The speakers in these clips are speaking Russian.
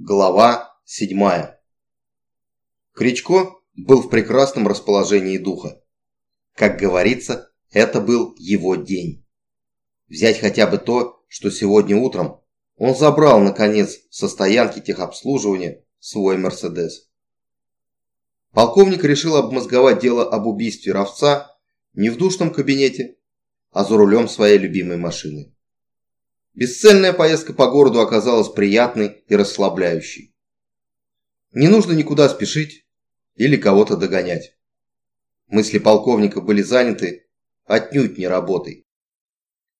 Глава 7. Кричко был в прекрасном расположении духа. Как говорится, это был его день. Взять хотя бы то, что сегодня утром он забрал, наконец, со стоянки техобслуживания свой «Мерседес». Полковник решил обмозговать дело об убийстве Ровца не в душном кабинете, а за рулем своей любимой машины. Бесцельная поездка по городу оказалась приятной и расслабляющей. Не нужно никуда спешить или кого-то догонять. Мысли полковника были заняты отнюдь не работой.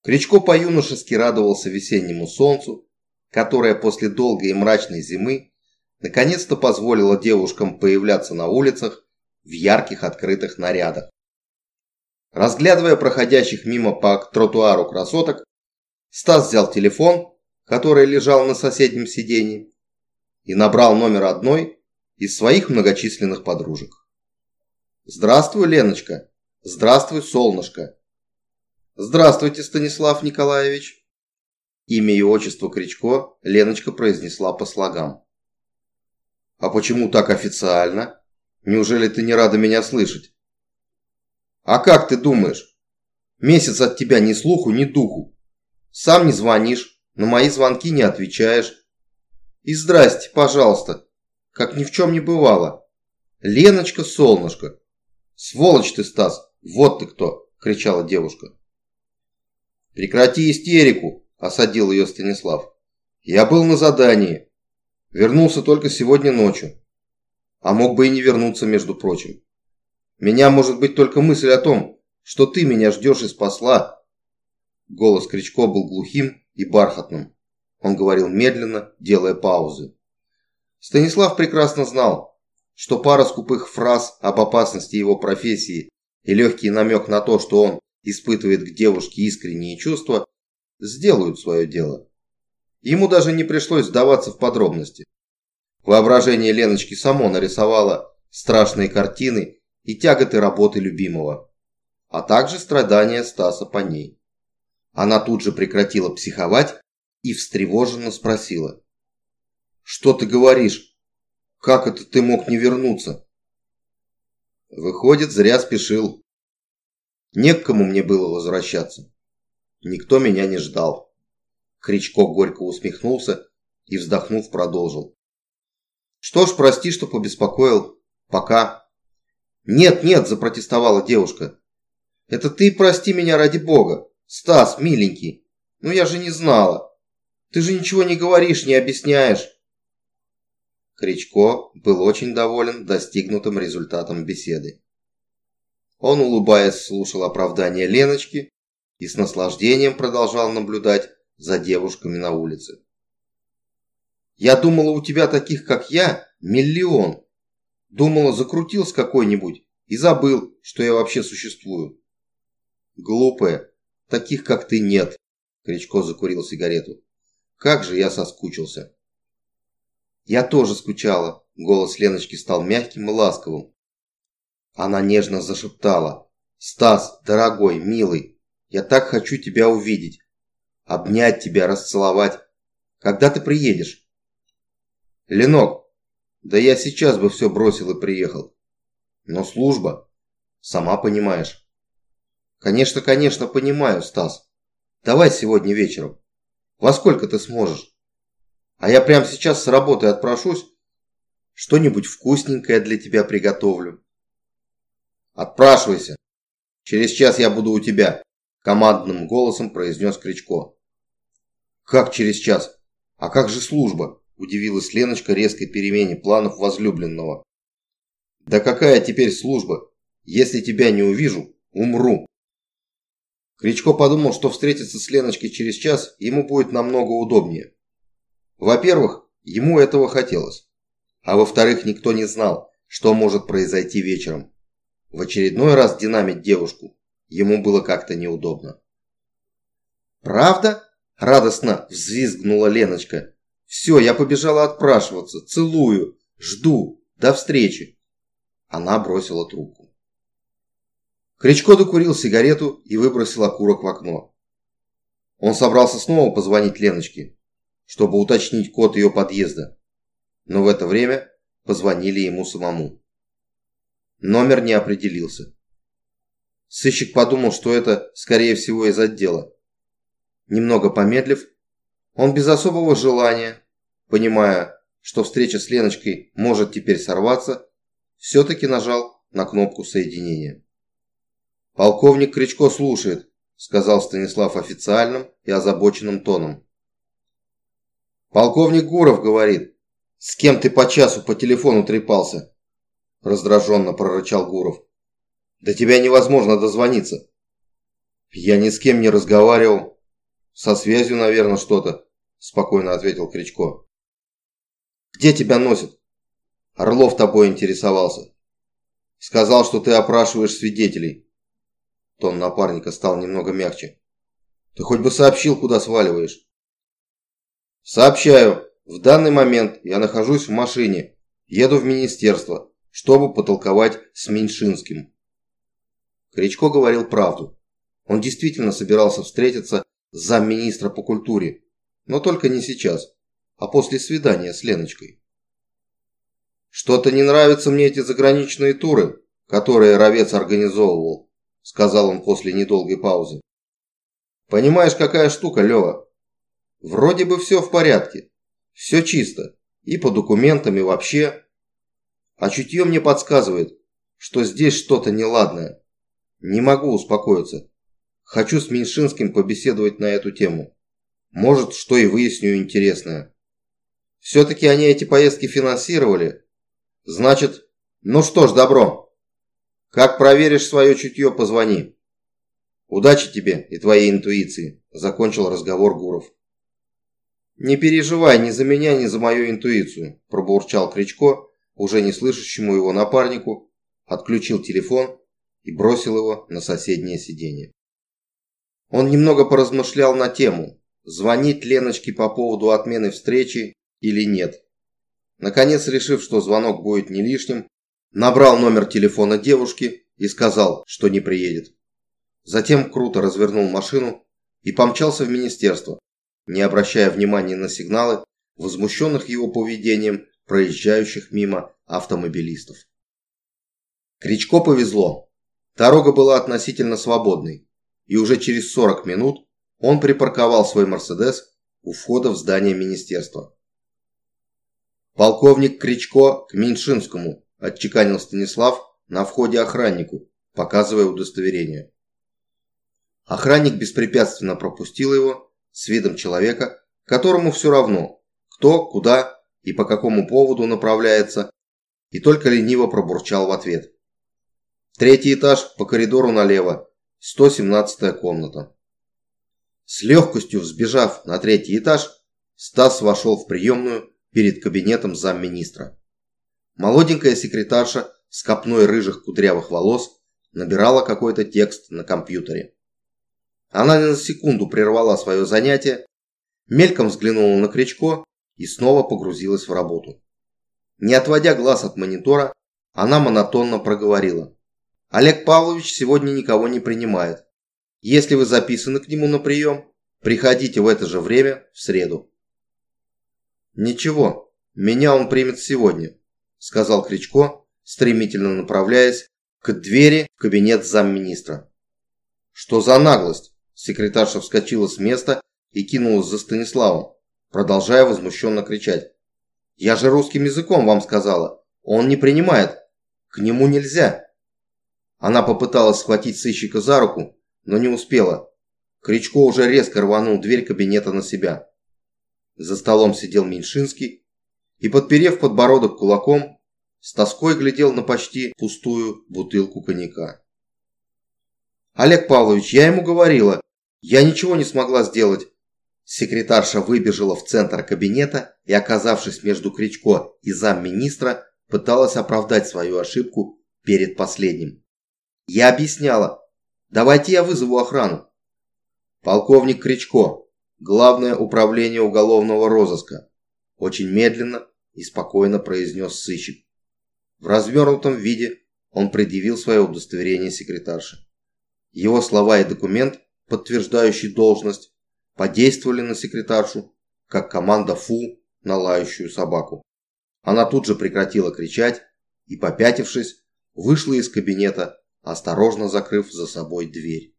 Кричко по-юношески радовался весеннему солнцу, которое после долгой и мрачной зимы наконец-то позволило девушкам появляться на улицах в ярких открытых нарядах. Разглядывая проходящих мимо по тротуару красоток, Стас взял телефон, который лежал на соседнем сиденье, и набрал номер одной из своих многочисленных подружек. «Здравствуй, Леночка! Здравствуй, солнышко!» «Здравствуйте, Станислав Николаевич!» Имя и отчество Кричко Леночка произнесла по слогам. «А почему так официально? Неужели ты не рада меня слышать?» «А как ты думаешь? Месяц от тебя ни слуху, ни духу. Сам не звонишь, на мои звонки не отвечаешь. И здрасте, пожалуйста, как ни в чем не бывало. Леночка, солнышко. Сволочь ты, Стас, вот ты кто, кричала девушка. Прекрати истерику, осадил ее Станислав. Я был на задании. Вернулся только сегодня ночью. А мог бы и не вернуться, между прочим. Меня может быть только мысль о том, что ты меня ждешь из посла, Голос Кричко был глухим и бархатным. Он говорил медленно, делая паузы. Станислав прекрасно знал, что пара скупых фраз об опасности его профессии и легкий намек на то, что он испытывает к девушке искренние чувства, сделают свое дело. Ему даже не пришлось сдаваться в подробности. Воображение Леночки само нарисовало страшные картины и тяготы работы любимого, а также страдания Стаса по ней. Она тут же прекратила психовать и встревоженно спросила. «Что ты говоришь? Как это ты мог не вернуться?» Выходит, зря спешил. Не к кому мне было возвращаться. Никто меня не ждал. Кричко горько усмехнулся и, вздохнув, продолжил. «Что ж, прости, что побеспокоил. Пока». «Нет, нет», – запротестовала девушка. «Это ты прости меня ради бога. «Стас, миленький, ну я же не знала. Ты же ничего не говоришь, не объясняешь». Кричко был очень доволен достигнутым результатом беседы. Он, улыбаясь, слушал оправдание Леночки и с наслаждением продолжал наблюдать за девушками на улице. «Я думала, у тебя таких, как я, миллион. Думала, закрутился какой-нибудь и забыл, что я вообще существую». «Глупая, Таких, как ты, нет. Кричко закурил сигарету. Как же я соскучился. Я тоже скучала. Голос Леночки стал мягким и ласковым. Она нежно зашептала. «Стас, дорогой, милый, я так хочу тебя увидеть. Обнять тебя, расцеловать. Когда ты приедешь?» «Ленок, да я сейчас бы все бросил и приехал. Но служба, сама понимаешь». Конечно, конечно, понимаю, Стас. Давай сегодня вечером. Во сколько ты сможешь? А я прямо сейчас с работы отпрошусь. Что-нибудь вкусненькое для тебя приготовлю. Отпрашивайся. Через час я буду у тебя, командным голосом произнес Кричко. Как через час? А как же служба? Удивилась Леночка резкой перемене планов возлюбленного. Да какая теперь служба? Если тебя не увижу, умру. Кричко подумал, что встретиться с Леночкой через час ему будет намного удобнее. Во-первых, ему этого хотелось. А во-вторых, никто не знал, что может произойти вечером. В очередной раз динамить девушку ему было как-то неудобно. «Правда?» – радостно взвизгнула Леночка. «Все, я побежала отпрашиваться. Целую. Жду. До встречи». Она бросила трубку. Кричко докурил сигарету и выбросил окурок в окно. Он собрался снова позвонить Леночке, чтобы уточнить код ее подъезда. но в это время позвонили ему самому. Номер не определился. Сыщик подумал, что это, скорее всего, из отдела. Немного помедлив, он без особого желания, понимая, что встреча с Леночкой может теперь сорваться, все-таки нажал на кнопку соединения. «Полковник Кричко слушает», – сказал Станислав официальным и озабоченным тоном. «Полковник Гуров говорит, с кем ты по часу по телефону трепался?» – раздраженно прорычал Гуров. «До тебя невозможно дозвониться». «Я ни с кем не разговаривал. Со связью, наверное, что-то», – спокойно ответил Кричко. «Где тебя носит?» «Орлов тобой интересовался. Сказал, что ты опрашиваешь свидетелей». Тон напарника стал немного мягче. «Ты хоть бы сообщил, куда сваливаешь». «Сообщаю. В данный момент я нахожусь в машине. Еду в министерство, чтобы потолковать с Меньшинским». Кричко говорил правду. Он действительно собирался встретиться с замминистра по культуре, но только не сейчас, а после свидания с Леночкой. «Что-то не нравятся мне эти заграничные туры, которые Ровец организовывал сказал он после недолгой паузы. Понимаешь, какая штука, Лева? Вроде бы все в порядке. Все чисто. И по документам, и вообще. А чутье мне подсказывает, что здесь что-то неладное. Не могу успокоиться. Хочу с Меньшинским побеседовать на эту тему. Может, что и выясню интересное. Все-таки они эти поездки финансировали. Значит, ну что ж, добро. Как проверишь свое чутье, позвони. Удачи тебе и твоей интуиции, закончил разговор Гуров. Не переживай ни за меня, ни за мою интуицию, пробурчал Кричко, уже не слышащему его напарнику, отключил телефон и бросил его на соседнее сиденье. Он немного поразмышлял на тему, звонить Леночке по поводу отмены встречи или нет. Наконец, решив, что звонок будет не лишним, Набрал номер телефона девушки и сказал, что не приедет. Затем круто развернул машину и помчался в министерство, не обращая внимания на сигналы, возмущенных его поведением проезжающих мимо автомобилистов. Кричко повезло. Дорога была относительно свободной, и уже через 40 минут он припарковал свой «Мерседес» у входа в здание министерства. Полковник Кричко к Меньшинскому – отчеканил Станислав на входе охраннику, показывая удостоверение. Охранник беспрепятственно пропустил его с видом человека, которому все равно, кто, куда и по какому поводу направляется, и только лениво пробурчал в ответ. Третий этаж по коридору налево, 117-я комната. С легкостью взбежав на третий этаж, Стас вошел в приемную перед кабинетом замминистра. Молоденькая секретарша с копной рыжих кудрявых волос набирала какой-то текст на компьютере. Она на секунду прервала свое занятие, мельком взглянула на Кричко и снова погрузилась в работу. Не отводя глаз от монитора, она монотонно проговорила. «Олег Павлович сегодня никого не принимает. Если вы записаны к нему на прием, приходите в это же время в среду». «Ничего, меня он примет сегодня», сказал Кричко, стремительно направляясь к двери в кабинет замминистра. «Что за наглость?» Секретарша вскочила с места и кинулась за Станиславом, продолжая возмущенно кричать. «Я же русским языком вам сказала. Он не принимает. К нему нельзя». Она попыталась схватить сыщика за руку, но не успела. Кричко уже резко рванул дверь кабинета на себя. За столом сидел Меньшинский и, подперев подбородок кулаком, с тоской глядел на почти пустую бутылку коньяка. «Олег Павлович, я ему говорила, я ничего не смогла сделать». Секретарша выбежала в центр кабинета и, оказавшись между Кричко и замминистра, пыталась оправдать свою ошибку перед последним. «Я объясняла. Давайте я вызову охрану». «Полковник Кричко, Главное управление уголовного розыска. Очень медленно и спокойно произнес сыщик. В развернутом виде он предъявил свое удостоверение секретарше. Его слова и документ, подтверждающий должность, подействовали на секретаршу, как команда «фу» на лающую собаку. Она тут же прекратила кричать и, попятившись, вышла из кабинета, осторожно закрыв за собой дверь.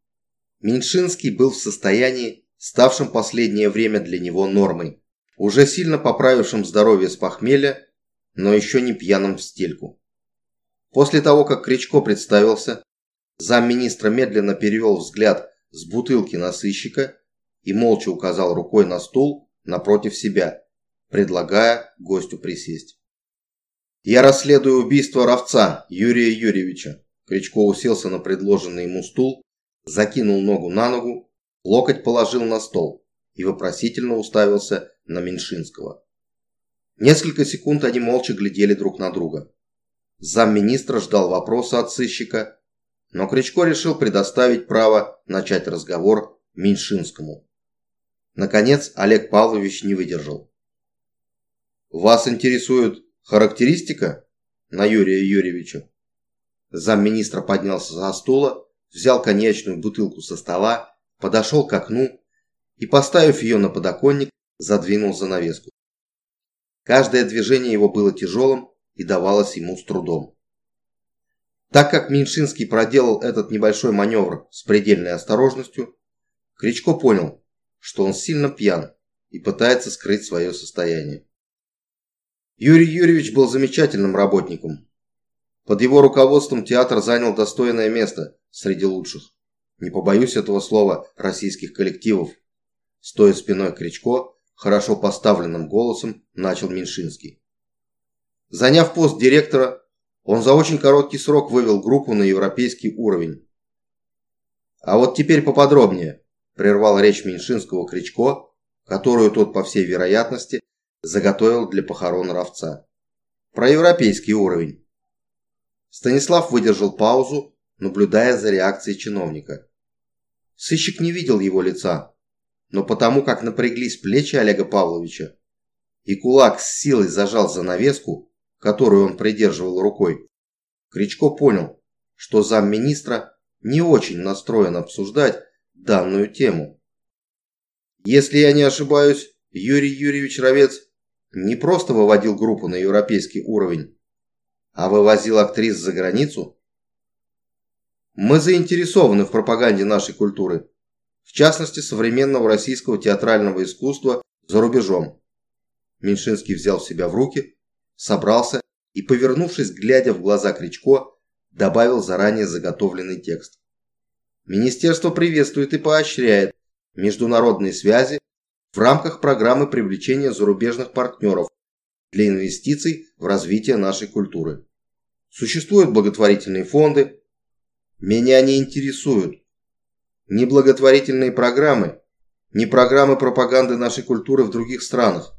Меньшинский был в состоянии, ставшем последнее время для него нормой, уже сильно поправившим здоровье с похмелья, но еще не пьяным в стельку. После того, как Кричко представился, замминистра медленно перевел взгляд с бутылки на сыщика и молча указал рукой на стул напротив себя, предлагая гостю присесть. «Я расследую убийство Ровца Юрия Юрьевича». Кричко уселся на предложенный ему стул, закинул ногу на ногу, локоть положил на стол и вопросительно уставился на Меньшинского. Несколько секунд они молча глядели друг на друга. Замминистра ждал вопроса от сыщика, но Кричко решил предоставить право начать разговор Меньшинскому. Наконец Олег Павлович не выдержал. «Вас интересует характеристика на Юрия Юрьевича?» Замминистра поднялся за стула, взял конечную бутылку со стола, подошел к окну и, поставив ее на подоконник, задвинул занавеску. Каждое движение его было тяжелым и давалось ему с трудом. Так как Меньшинский проделал этот небольшой маневр с предельной осторожностью, Кричко понял, что он сильно пьян и пытается скрыть свое состояние. Юрий Юрьевич был замечательным работником. Под его руководством театр занял достойное место среди лучших. Не побоюсь этого слова российских коллективов. Стоя спиной Кричко, хорошо поставленным голосом начал Меньшинский. Заняв пост директора, он за очень короткий срок вывел группу на европейский уровень. А вот теперь поподробнее прервал речь Меньшинского Кричко, которую тот, по всей вероятности, заготовил для похорон Ровца. Про европейский уровень. Станислав выдержал паузу, наблюдая за реакцией чиновника. Сыщик не видел его лица, но потому как напряглись плечи Олега Павловича, и кулак с силой зажал занавеску, которую он придерживал рукой, Кричко понял, что замминистра не очень настроен обсуждать данную тему. Если я не ошибаюсь, Юрий Юрьевич Ровец не просто выводил группу на европейский уровень, а вывозил актрис за границу? Мы заинтересованы в пропаганде нашей культуры, в частности современного российского театрального искусства за рубежом. Меньшинский взял себя в руки, собрался и, повернувшись, глядя в глаза Кричко, добавил заранее заготовленный текст. Министерство приветствует и поощряет международные связи в рамках программы привлечения зарубежных партнеров для инвестиций в развитие нашей культуры. Существуют благотворительные фонды. Меня не интересуют ни благотворительные программы, ни программы пропаганды нашей культуры в других странах,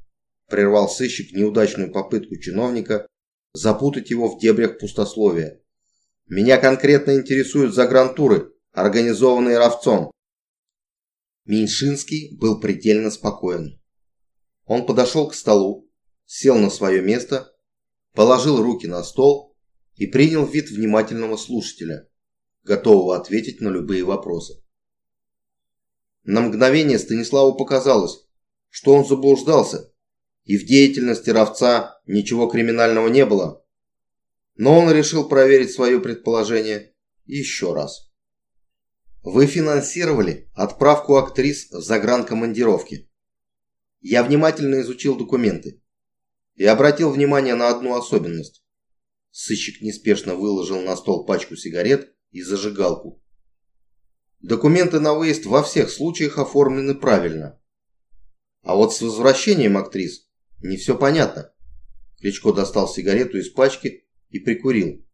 прервал сыщик неудачную попытку чиновника запутать его в дебрях пустословия. Меня конкретно интересуют загрантуры, организованный Ровцом. Меньшинский был предельно спокоен. Он подошел к столу, сел на свое место, положил руки на стол и принял вид внимательного слушателя, готового ответить на любые вопросы. На мгновение Станиславу показалось, что он заблуждался, и в деятельности Ровца ничего криминального не было. Но он решил проверить свое предположение еще раз. Вы финансировали отправку актрис в загранкомандировки. Я внимательно изучил документы и обратил внимание на одну особенность. Сыщик неспешно выложил на стол пачку сигарет и зажигалку. Документы на выезд во всех случаях оформлены правильно. А вот с возвращением актрис не все понятно. Кличко достал сигарету из пачки и прикурил.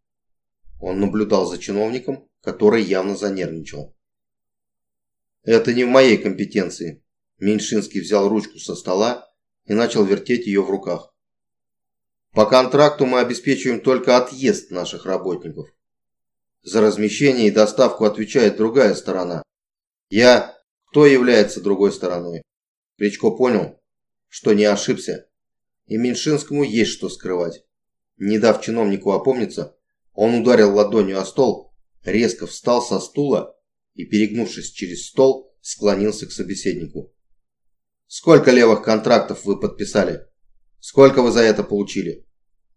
Он наблюдал за чиновником, который явно занервничал. Это не в моей компетенции. Меньшинский взял ручку со стола и начал вертеть ее в руках. По контракту мы обеспечиваем только отъезд наших работников. За размещение и доставку отвечает другая сторона. Я... Кто является другой стороной? Кричко понял, что не ошибся, и Меньшинскому есть что скрывать. Не дав чиновнику опомниться, он ударил ладонью о стол, резко встал со стула и, перегнувшись через стол, склонился к собеседнику. «Сколько левых контрактов вы подписали? Сколько вы за это получили?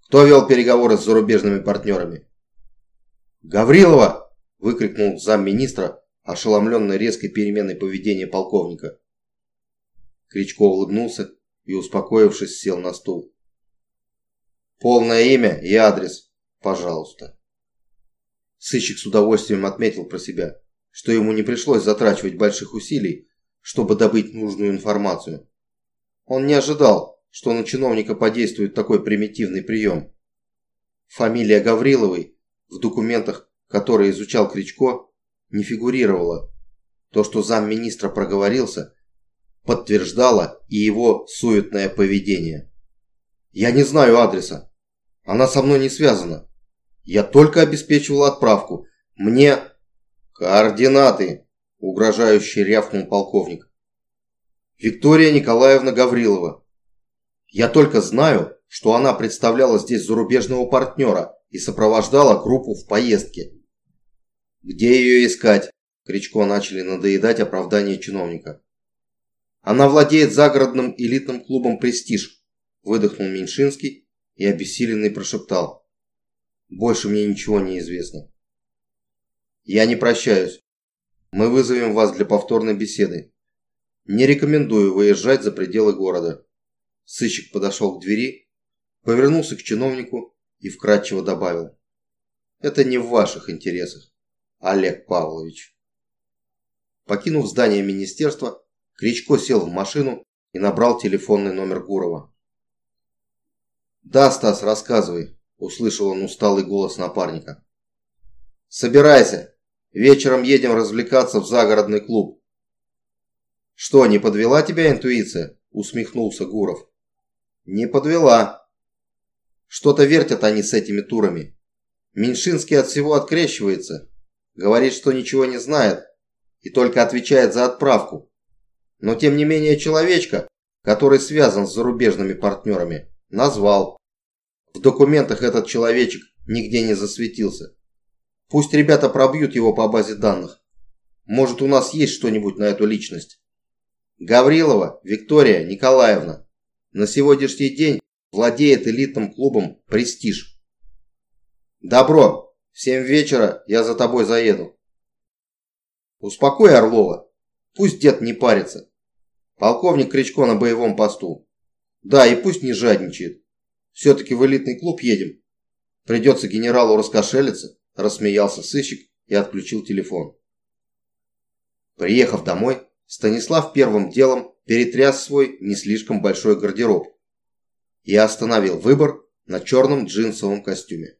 Кто вел переговоры с зарубежными партнерами? «Гаврилова!» – выкрикнул замминистра, ошеломленный резкой переменой поведения полковника. Кричко улыбнулся и, успокоившись, сел на стул. «Полное имя и адрес, пожалуйста». Сыщик с удовольствием отметил про себя, что ему не пришлось затрачивать больших усилий, чтобы добыть нужную информацию. Он не ожидал, что на чиновника подействует такой примитивный прием. Фамилия Гавриловой в документах, которые изучал Кричко, не фигурировала. То, что замминистра проговорился, подтверждало и его суетное поведение. «Я не знаю адреса. Она со мной не связана. Я только обеспечивал отправку. Мне...» «Координаты!» – угрожающе рявкнул полковник. «Виктория Николаевна Гаврилова. Я только знаю, что она представляла здесь зарубежного партнера и сопровождала группу в поездке. Где ее искать? Кричко начали надоедать оправдание чиновника. Она владеет загородным элитным клубом «Престиж», выдохнул Меньшинский и обессиленный прошептал. Больше мне ничего не известно. Я не прощаюсь. Мы вызовем вас для повторной беседы. Не рекомендую выезжать за пределы города. Сыщик подошел к двери, повернулся к чиновнику и вкратчиво добавил. Это не в ваших интересах, Олег Павлович. Покинув здание министерства, Кричко сел в машину и набрал телефонный номер Гурова. «Да, Стас, рассказывай», – услышал он усталый голос напарника. «Собирайся. Вечером едем развлекаться в загородный клуб». «Что, не подвела тебя интуиция?» – усмехнулся Гуров. Не подвела. Что-то вертят они с этими турами. Меньшинский от всего открещивается. Говорит, что ничего не знает и только отвечает за отправку. Но тем не менее человечка, который связан с зарубежными партнерами, назвал. В документах этот человечек нигде не засветился. Пусть ребята пробьют его по базе данных. Может у нас есть что-нибудь на эту личность. Гаврилова Виктория Николаевна на сегодняшний день владеет элитным клубом «Престиж». «Добро, в семь вечера я за тобой заеду». «Успокой Орлова, пусть дед не парится. Полковник Кричко на боевом посту. Да, и пусть не жадничает. Все-таки в элитный клуб едем. Придется генералу раскошелиться», – рассмеялся сыщик и отключил телефон. Приехав домой, Станислав первым делом перетряс свой не слишком большой гардероб и остановил выбор на черном джинсовом костюме.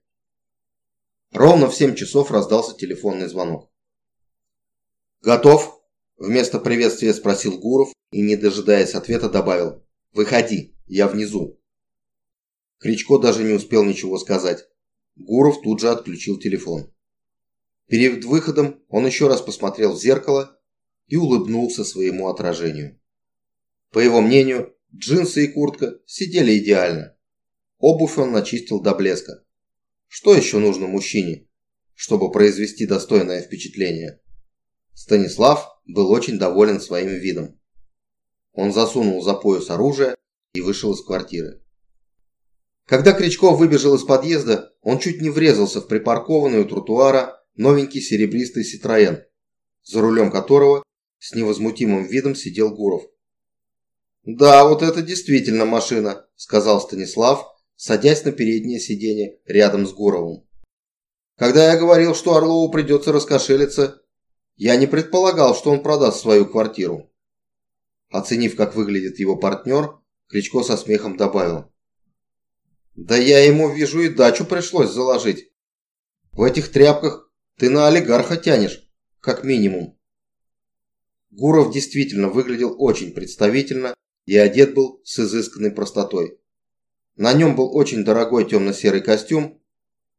Ровно в 7 часов раздался телефонный звонок. «Готов?» – вместо приветствия спросил Гуров и, не дожидаясь ответа, добавил «Выходи, я внизу». Кричко даже не успел ничего сказать. Гуров тут же отключил телефон. Перед выходом он еще раз посмотрел в зеркало и улыбнулся своему отражению. По его мнению, джинсы и куртка сидели идеально. Обувь он начистил до блеска. Что еще нужно мужчине, чтобы произвести достойное впечатление? Станислав был очень доволен своим видом. Он засунул за пояс оружие и вышел из квартиры. Когда Кричков выбежал из подъезда, он чуть не врезался в припаркованный у тротуара новенький серебристый Ситроен, за рулем которого с невозмутимым видом сидел Гуров. «Да, вот это действительно машина», – сказал Станислав, садясь на переднее сиденье рядом с Гуровым. «Когда я говорил, что Орлову придется раскошелиться, я не предполагал, что он продаст свою квартиру». Оценив, как выглядит его партнер, Кличко со смехом добавил. «Да я ему, вижу, и дачу пришлось заложить. В этих тряпках ты на олигарха тянешь, как минимум». Гуров действительно выглядел очень представительно и одет был с изысканной простотой. На нем был очень дорогой темно-серый костюм,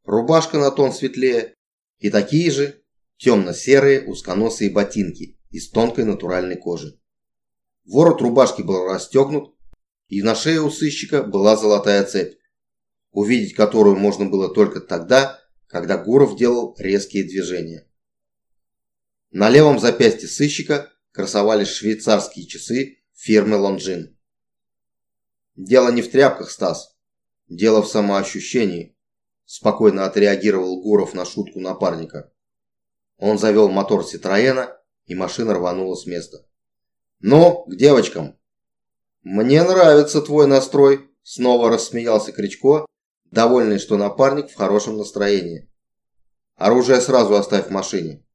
рубашка на тон светлее и такие же темно-серые узконосые ботинки из тонкой натуральной кожи. Ворот рубашки был расстегнут, и на шее у сыщика была золотая цепь, увидеть которую можно было только тогда, когда Гуров делал резкие движения. На левом запястье сыщика красовались швейцарские часы фирмы Лонжин. Дело не в тряпках, Стас. дело в самоощущении», спокойно отреагировал Гуров на шутку напарника. Он завел мотор Ситроена, и машина рванула с места. «Ну, к девочкам!» «Мне нравится твой настрой», – снова рассмеялся Кричко, довольный, что напарник в хорошем настроении. «Оружие сразу оставь в машине».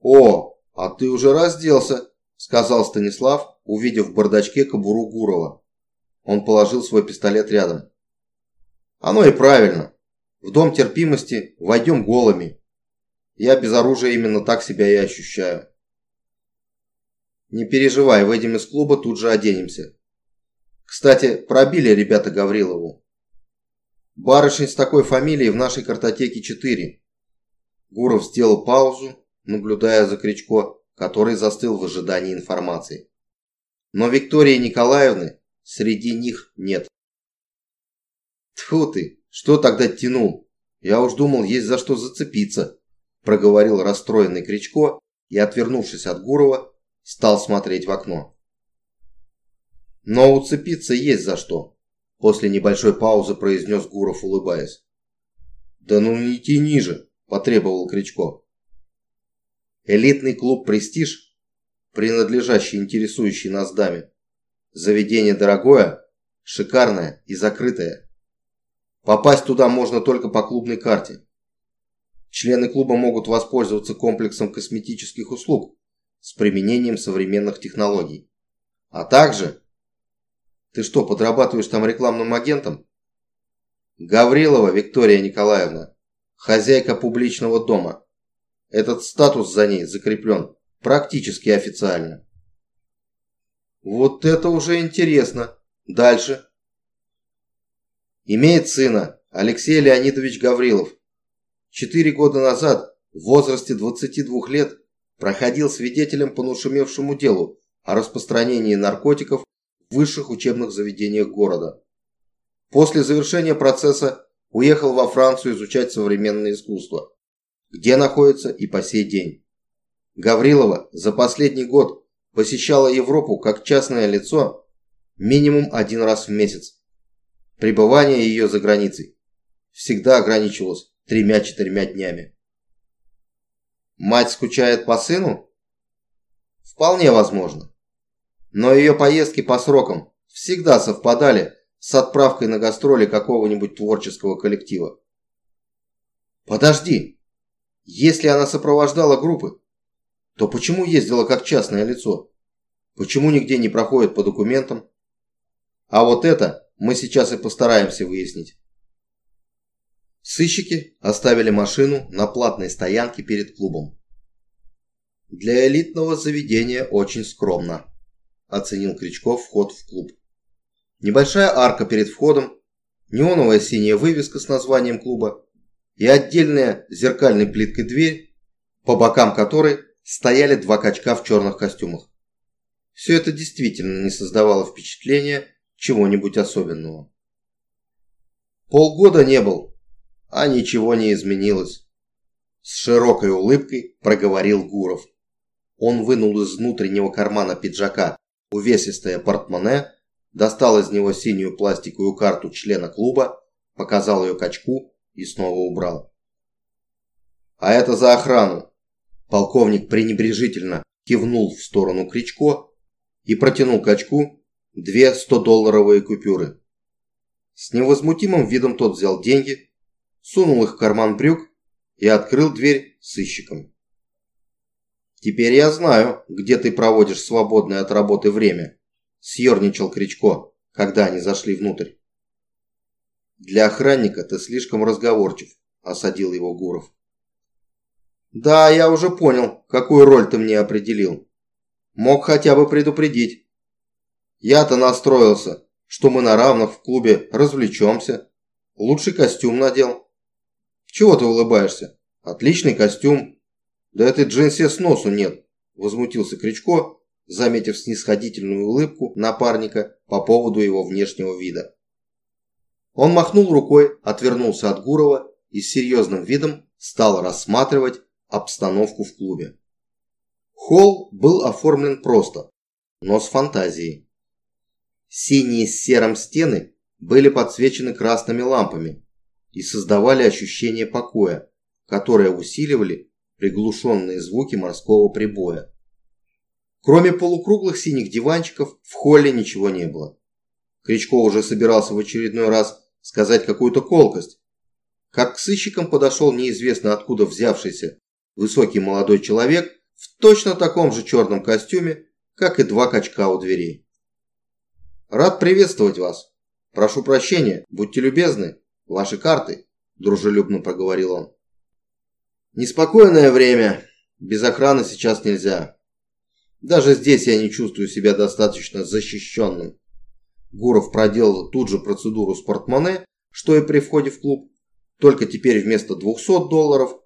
«О, а ты уже разделся», – сказал Станислав, увидев в бардачке кобуру Гурова. Он положил свой пистолет рядом. «Оно и правильно. В дом терпимости войдем голыми. Я без оружия именно так себя и ощущаю». «Не переживай, выйдем из клуба, тут же оденемся». Кстати, пробили ребята Гаврилову. Барышень с такой фамилией в нашей картотеке 4. Гуров сделал паузу, наблюдая за Кричко, который застыл в ожидании информации. Но Виктории Николаевны среди них нет. Тьфу ты, что тогда тянул? Я уж думал, есть за что зацепиться, проговорил расстроенный Кричко и, отвернувшись от Гурова, стал смотреть в окно. Но уцепиться есть за что, после небольшой паузы произнес Гуров, улыбаясь. Да ну не тяни же, потребовал Кричко. Элитный клуб «Престиж», принадлежащий интересующей нас даме. Заведение дорогое, шикарное и закрытое. Попасть туда можно только по клубной карте. Члены клуба могут воспользоваться комплексом косметических услуг с применением современных технологий. А также... Ты что, подрабатываешь там рекламным агентом? Гаврилова Виктория Николаевна, хозяйка публичного дома. Этот статус за ней закреплен практически официально. Вот это уже интересно. Дальше. Имеет сына Алексей Леонидович Гаврилов. Четыре года назад, в возрасте 22 лет, проходил свидетелем по нашумевшему делу о распространении наркотиков в высших учебных заведениях города. После завершения процесса уехал во Францию изучать современное искусство где находится и по сей день. Гаврилова за последний год посещала Европу как частное лицо минимум один раз в месяц. Пребывание ее за границей всегда ограничивалось тремя-четырьмя днями. Мать скучает по сыну? Вполне возможно. Но ее поездки по срокам всегда совпадали с отправкой на гастроли какого-нибудь творческого коллектива. Подожди, если она сопровождала группы, то почему ездила как частное лицо? Почему нигде не проходит по документам? А вот это мы сейчас и постараемся выяснить. Сыщики оставили машину на платной стоянке перед клубом. Для элитного заведения очень скромно, оценил Кричков вход в клуб. Небольшая арка перед входом, неоновая синяя вывеска с названием клуба и отдельная зеркальной плиткой дверь, по бокам которой стояли два качка в черных костюмах. Все это действительно не создавало впечатления чего-нибудь особенного. Полгода не был, а ничего не изменилось. С широкой улыбкой проговорил Гуров. Он вынул из внутреннего кармана пиджака увесистое портмоне, достал из него синюю пластиковую карту члена клуба, показал ее качку и снова убрал. «А это за охрану!» Полковник пренебрежительно кивнул в сторону Кричко и протянул качку две 100-долларовые купюры. С невозмутимым видом тот взял деньги, сунул их в карман брюк и открыл дверь сыщикам. «Теперь я знаю, где ты проводишь свободное от работы время», – съерничал Кричко, когда они зашли внутрь. «Для охранника ты слишком разговорчив», – осадил его Гуров. «Да, я уже понял, какую роль ты мне определил. Мог хотя бы предупредить. Я-то настроился, что мы на равных в клубе развлечемся. Лучший костюм надел. Чего ты улыбаешься? Отличный костюм. Да этой джинсе с носу нет», – возмутился Кричко, заметив снисходительную улыбку напарника по поводу его внешнего вида. Он махнул рукой, отвернулся от Гурова и с серьезным видом стал рассматривать обстановку в клубе. Холл был оформлен просто, но с фантазией. Синие с серым стены были подсвечены красными лампами и создавали ощущение покоя, которое усиливали приглушенные звуки морского прибоя. Кроме полукруглых синих диванчиков в холле ничего не было. Кричко уже собирался в очередной раз сказать какую-то колкость, как к сыщикам подошел неизвестно откуда взявшийся высокий молодой человек в точно таком же черном костюме, как и два качка у дверей. «Рад приветствовать вас. Прошу прощения, будьте любезны, ваши карты», – дружелюбно проговорил он. «Неспокойное время. Без охраны сейчас нельзя. Даже здесь я не чувствую себя достаточно защищенным». Гуров проделал тут же процедуру с портмоне, что и при входе в клуб, только теперь вместо 200 долларов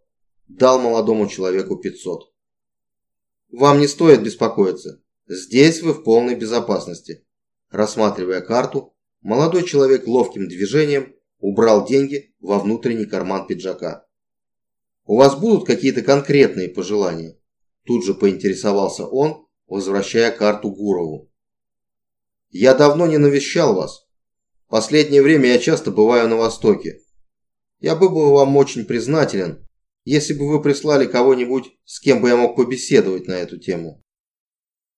дал молодому человеку 500. Вам не стоит беспокоиться. Здесь вы в полной безопасности. Рассматривая карту, молодой человек ловким движением убрал деньги во внутренний карман пиджака. «У вас будут какие-то конкретные пожелания?» Тут же поинтересовался он, возвращая карту Гурову. «Я давно не навещал вас. Последнее время я часто бываю на Востоке. Я был бы вам очень признателен, если бы вы прислали кого-нибудь, с кем бы я мог побеседовать на эту тему.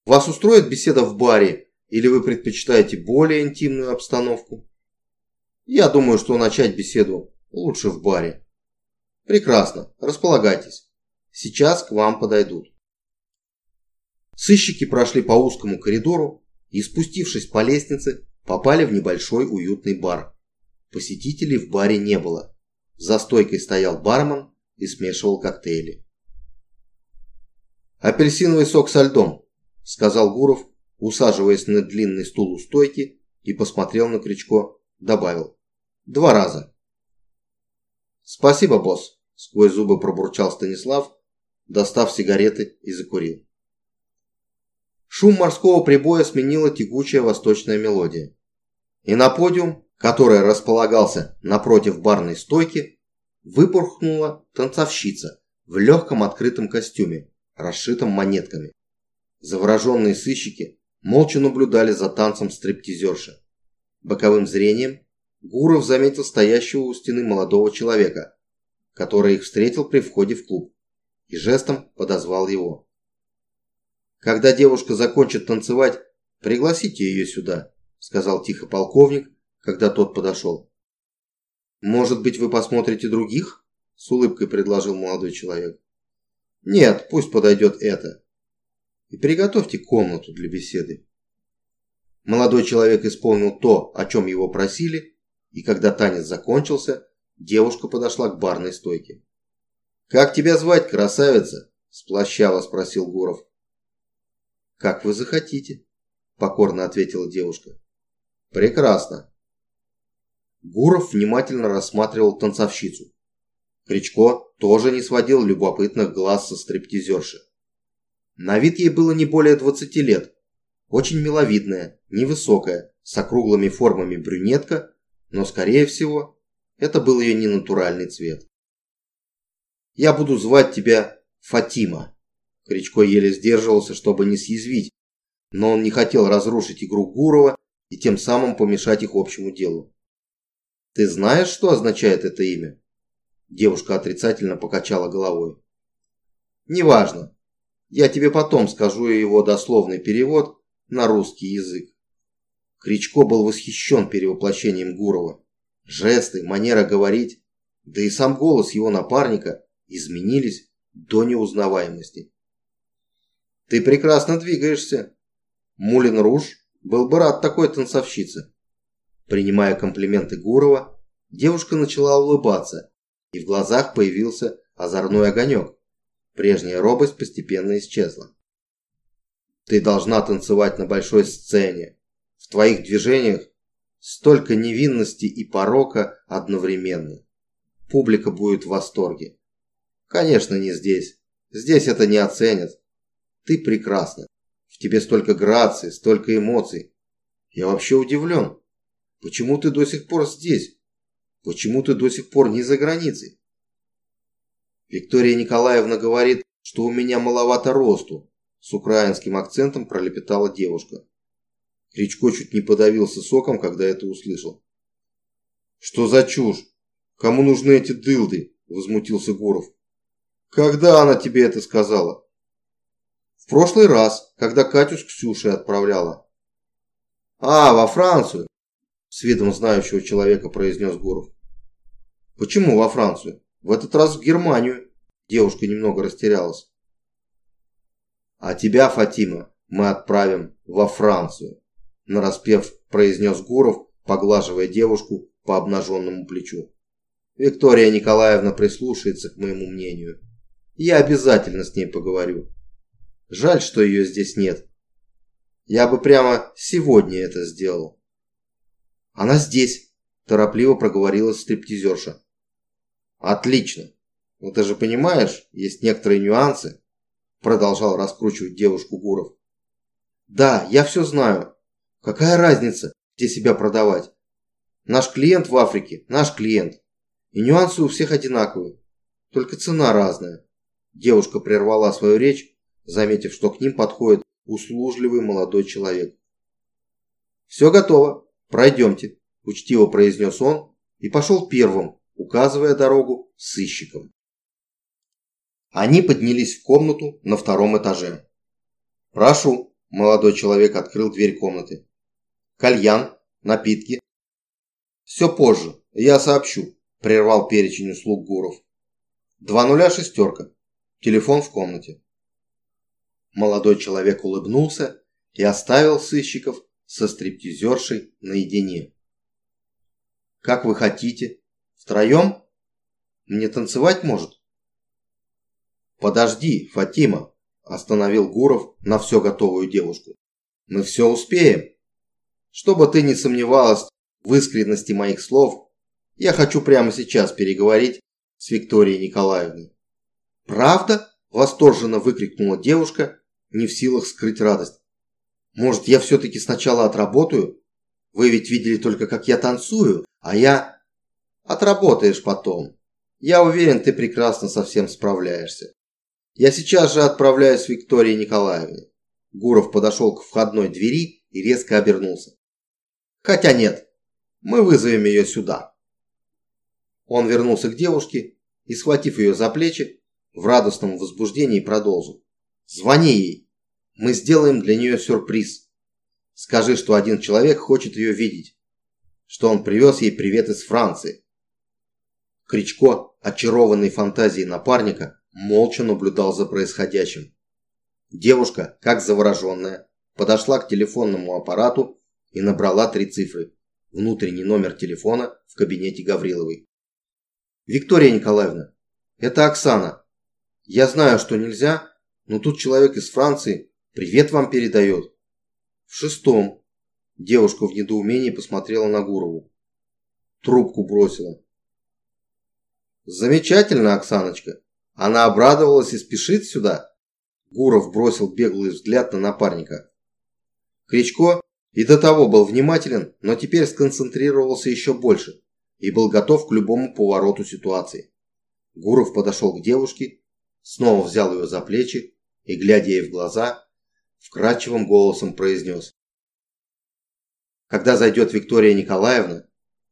Вас устроит беседа в баре, или вы предпочитаете более интимную обстановку? Я думаю, что начать беседу лучше в баре. Прекрасно, располагайтесь. Сейчас к вам подойдут. Сыщики прошли по узкому коридору и, спустившись по лестнице, попали в небольшой уютный бар. Посетителей в баре не было. За стойкой стоял бармен и смешивал коктейли. «Апельсиновый сок со льдом», – сказал Гуров, усаживаясь на длинный стул у стойки и посмотрел на Кричко, добавил. «Два раза». «Спасибо, босс», – сквозь зубы пробурчал Станислав, достав сигареты и закурил. Шум морского прибоя сменила тягучая восточная мелодия. И на подиум, который располагался напротив барной стойки, выпорхнула танцовщица в легком открытом костюме, расшитом монетками. Завороженные сыщики молча наблюдали за танцем стриптизерши. Боковым зрением Гуров заметил стоящего у стены молодого человека, который их встретил при входе в клуб, и жестом подозвал его. «Когда девушка закончит танцевать, пригласите ее сюда», сказал тихо полковник, когда тот подошел. «Может быть, вы посмотрите других?» – с улыбкой предложил молодой человек. «Нет, пусть подойдет это. И приготовьте комнату для беседы». Молодой человек исполнил то, о чем его просили, и когда танец закончился, девушка подошла к барной стойке. «Как тебя звать, красавица?» – сплощаво спросил Гуров. «Как вы захотите», – покорно ответила девушка. «Прекрасно. Гуров внимательно рассматривал танцовщицу. Кричко тоже не сводил любопытных глаз со стриптизерши. На вид ей было не более 20 лет. Очень миловидная, невысокая, с округлыми формами брюнетка, но, скорее всего, это был ее ненатуральный цвет. «Я буду звать тебя Фатима». Кричко еле сдерживался, чтобы не съязвить, но он не хотел разрушить игру Гурова и тем самым помешать их общему делу. Ты знаешь, что означает это имя? Девушка отрицательно покачала головой. Неважно. Я тебе потом скажу его дословный перевод на русский язык. Кричко был восхищен перевоплощением Гурова. Жесты, манера говорить, да и сам голос его напарника изменились до неузнаваемости. «Ты прекрасно двигаешься. Мулин Руж был бы рад такой танцовщице. Принимая комплименты Гурова, девушка начала улыбаться, и в глазах появился озорной огонек. Прежняя робость постепенно исчезла. «Ты должна танцевать на большой сцене. В твоих движениях столько невинности и порока одновременно. Публика будет в восторге. Конечно, не здесь. Здесь это не оценят. Ты прекрасна. В тебе столько грации, столько эмоций. Я вообще удивлен. Почему ты до сих пор здесь? Почему ты до сих пор не за границей? Виктория Николаевна говорит, что у меня маловато росту. С украинским акцентом пролепетала девушка. Кричко чуть не подавился соком, когда это услышал. Что за чушь? Кому нужны эти дылды? Возмутился Гуров. Когда она тебе это сказала? Прошлый раз, когда Катю с Ксюшей отправляла. А, во Францию? С видом знающего человека произнес Гуров. Почему во Францию? В этот раз в Германию. Девушка немного растерялась. А тебя, Фатима, мы отправим во Францию, нараспев произнес Гуров, поглаживая девушку по обнаженному плечу. Виктория Николаевна прислушается к моему мнению. Я обязательно с ней поговорю. Жаль, что ее здесь нет. Я бы прямо сегодня это сделал. Она здесь, торопливо проговорила стриптизерша. Отлично. Но ты же понимаешь, есть некоторые нюансы, продолжал раскручивать девушку Гуров. Да, я все знаю. Какая разница, где себя продавать? Наш клиент в Африке, наш клиент. И нюансы у всех одинаковые. Только цена разная. Девушка прервала свою речь, заметив, что к ним подходит услужливый молодой человек. «Все готово. Пройдемте», – учтиво произнес он и пошел первым, указывая дорогу сыщикам. Они поднялись в комнату на втором этаже. «Прошу», – молодой человек открыл дверь комнаты. «Кальян, напитки». «Все позже, я сообщу», – прервал перечень услуг Гуров. «Два нуля шестерка. Телефон в комнате». Молодой человек улыбнулся и оставил сыщиков со стриптизершей наедине. «Как вы хотите? Втроем? Мне танцевать может?» «Подожди, Фатима!» – остановил Гуров на все готовую девушку. «Мы все успеем. Чтобы ты не сомневалась в искренности моих слов, я хочу прямо сейчас переговорить с Викторией Николаевной». «Правда?» – восторженно выкрикнула девушка, не в силах скрыть радость. «Может, я все-таки сначала отработаю? Вы ведь видели только, как я танцую, а я...» «Отработаешь потом. Я уверен, ты прекрасно со всем справляешься. Я сейчас же отправляюсь к Виктории Николаевне. Гуров подошел к входной двери и резко обернулся. Хотя нет, мы вызовем ее сюда. Он вернулся к девушке и, схватив ее за плечи, в радостном возбуждении продолжил. Звони ей. Мы сделаем для нее сюрприз. Скажи, что один человек хочет ее видеть. Что он привез ей привет из Франции. Кричко, очарованный фантазией напарника, молча наблюдал за происходящим. Девушка, как завороженная, подошла к телефонному аппарату и набрала три цифры. Внутренний номер телефона в кабинете Гавриловой. «Виктория Николаевна, это Оксана. Я знаю, что нельзя, но тут человек из Франции привет вам передает». «В шестом». Девушка в недоумении посмотрела на Гурову. Трубку бросила. «Замечательно, Оксаночка. Она обрадовалась и спешит сюда. Гуров бросил беглый взгляд на напарника. Кричко и до того был внимателен, но теперь сконцентрировался еще больше и был готов к любому повороту ситуации. Гуров подошел к девушке, снова взял ее за плечи и, глядя ей в глаза, вкрадчивым голосом произнес. «Когда зайдет Виктория Николаевна,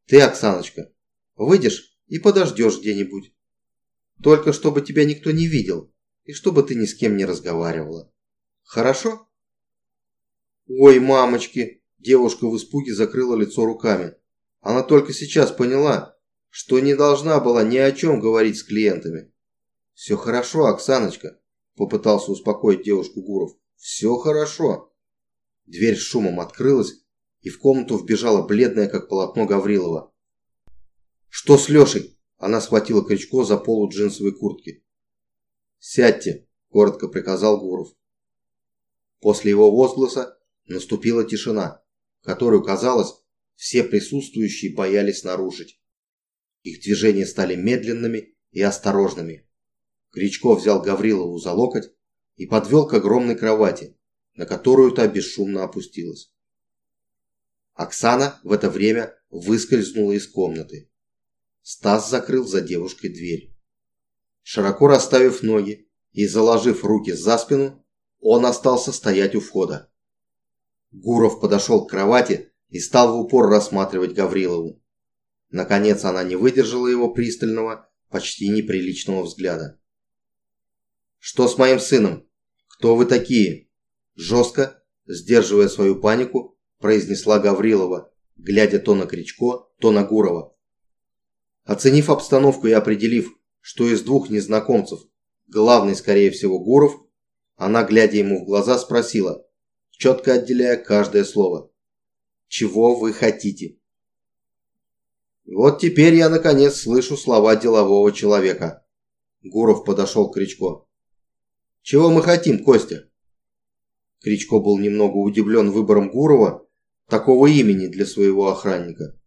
ты, Оксаночка, выйдешь и подождешь где-нибудь. Только чтобы тебя никто не видел и чтобы ты ни с кем не разговаривала. Хорошо? Ой, мамочки! Девушка в испуге закрыла лицо руками. Она только сейчас поняла, что не должна была ни о чем говорить с клиентами. Все хорошо, Оксаночка, попытался успокоить девушку Гуров. Все хорошо. Дверь с шумом открылась, и в комнату вбежала бледная, как полотно Гаврилова. «Что с Лешей?» Она схватила Кричко за полу джинсовой куртки. «Сядьте», – коротко приказал Гуров. После его возгласа наступила тишина, которую, казалось, все присутствующие боялись нарушить. Их движения стали медленными и осторожными. Кричко взял Гаврилову за локоть и подвел к огромной кровати, на которую та бесшумно опустилась. Оксана в это время выскользнула из комнаты. Стас закрыл за девушкой дверь. Широко расставив ноги и заложив руки за спину, он остался стоять у входа. Гуров подошел к кровати и стал в упор рассматривать Гаврилову. Наконец она не выдержала его пристального, почти неприличного взгляда. «Что с моим сыном? Кто вы такие?» Жестко, сдерживая свою панику, произнесла Гаврилова, глядя то на Кричко, то на Гурова. Оценив обстановку и определив, что из двух незнакомцев главный, скорее всего, Гуров, она, глядя ему в глаза, спросила, четко отделяя каждое слово. «Чего вы хотите?» Вот теперь я, наконец, слышу слова делового человека. Гуров подошел к Кричко. «Чего мы хотим, Костя?» Кричко был немного удивлен выбором Гурова, такого имени для своего охранника.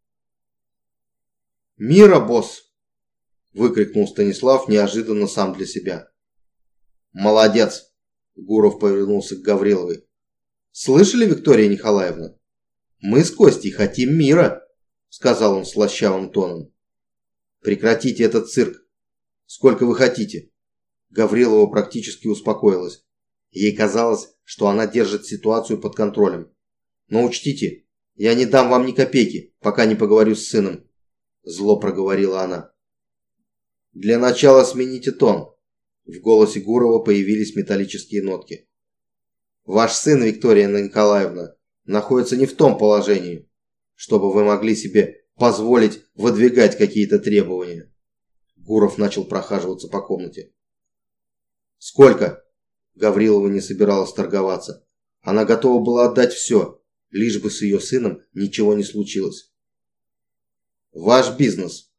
«Мира, босс!» – выкрикнул Станислав неожиданно сам для себя. «Молодец!» – Гуров повернулся к Гавриловой. «Слышали, Виктория Николаевна? Мы с Костей хотим мира!» – сказал он слащавым тоном. «Прекратите этот цирк! Сколько вы хотите?» Гаврилова практически успокоилась. Ей казалось, что она держит ситуацию под контролем. Но учтите, я не дам вам ни копейки, пока не поговорю с сыном. Зло проговорила она. Для начала смените тон. В голосе Гурова появились металлические нотки. Ваш сын, Виктория Николаевна, находится не в том положении, чтобы вы могли себе позволить выдвигать какие-то требования. Гуров начал прохаживаться по комнате. «Сколько?» Гаврилова не собиралась торговаться. Она готова была отдать все, лишь бы с ее сыном ничего не случилось. «Ваш бизнес!»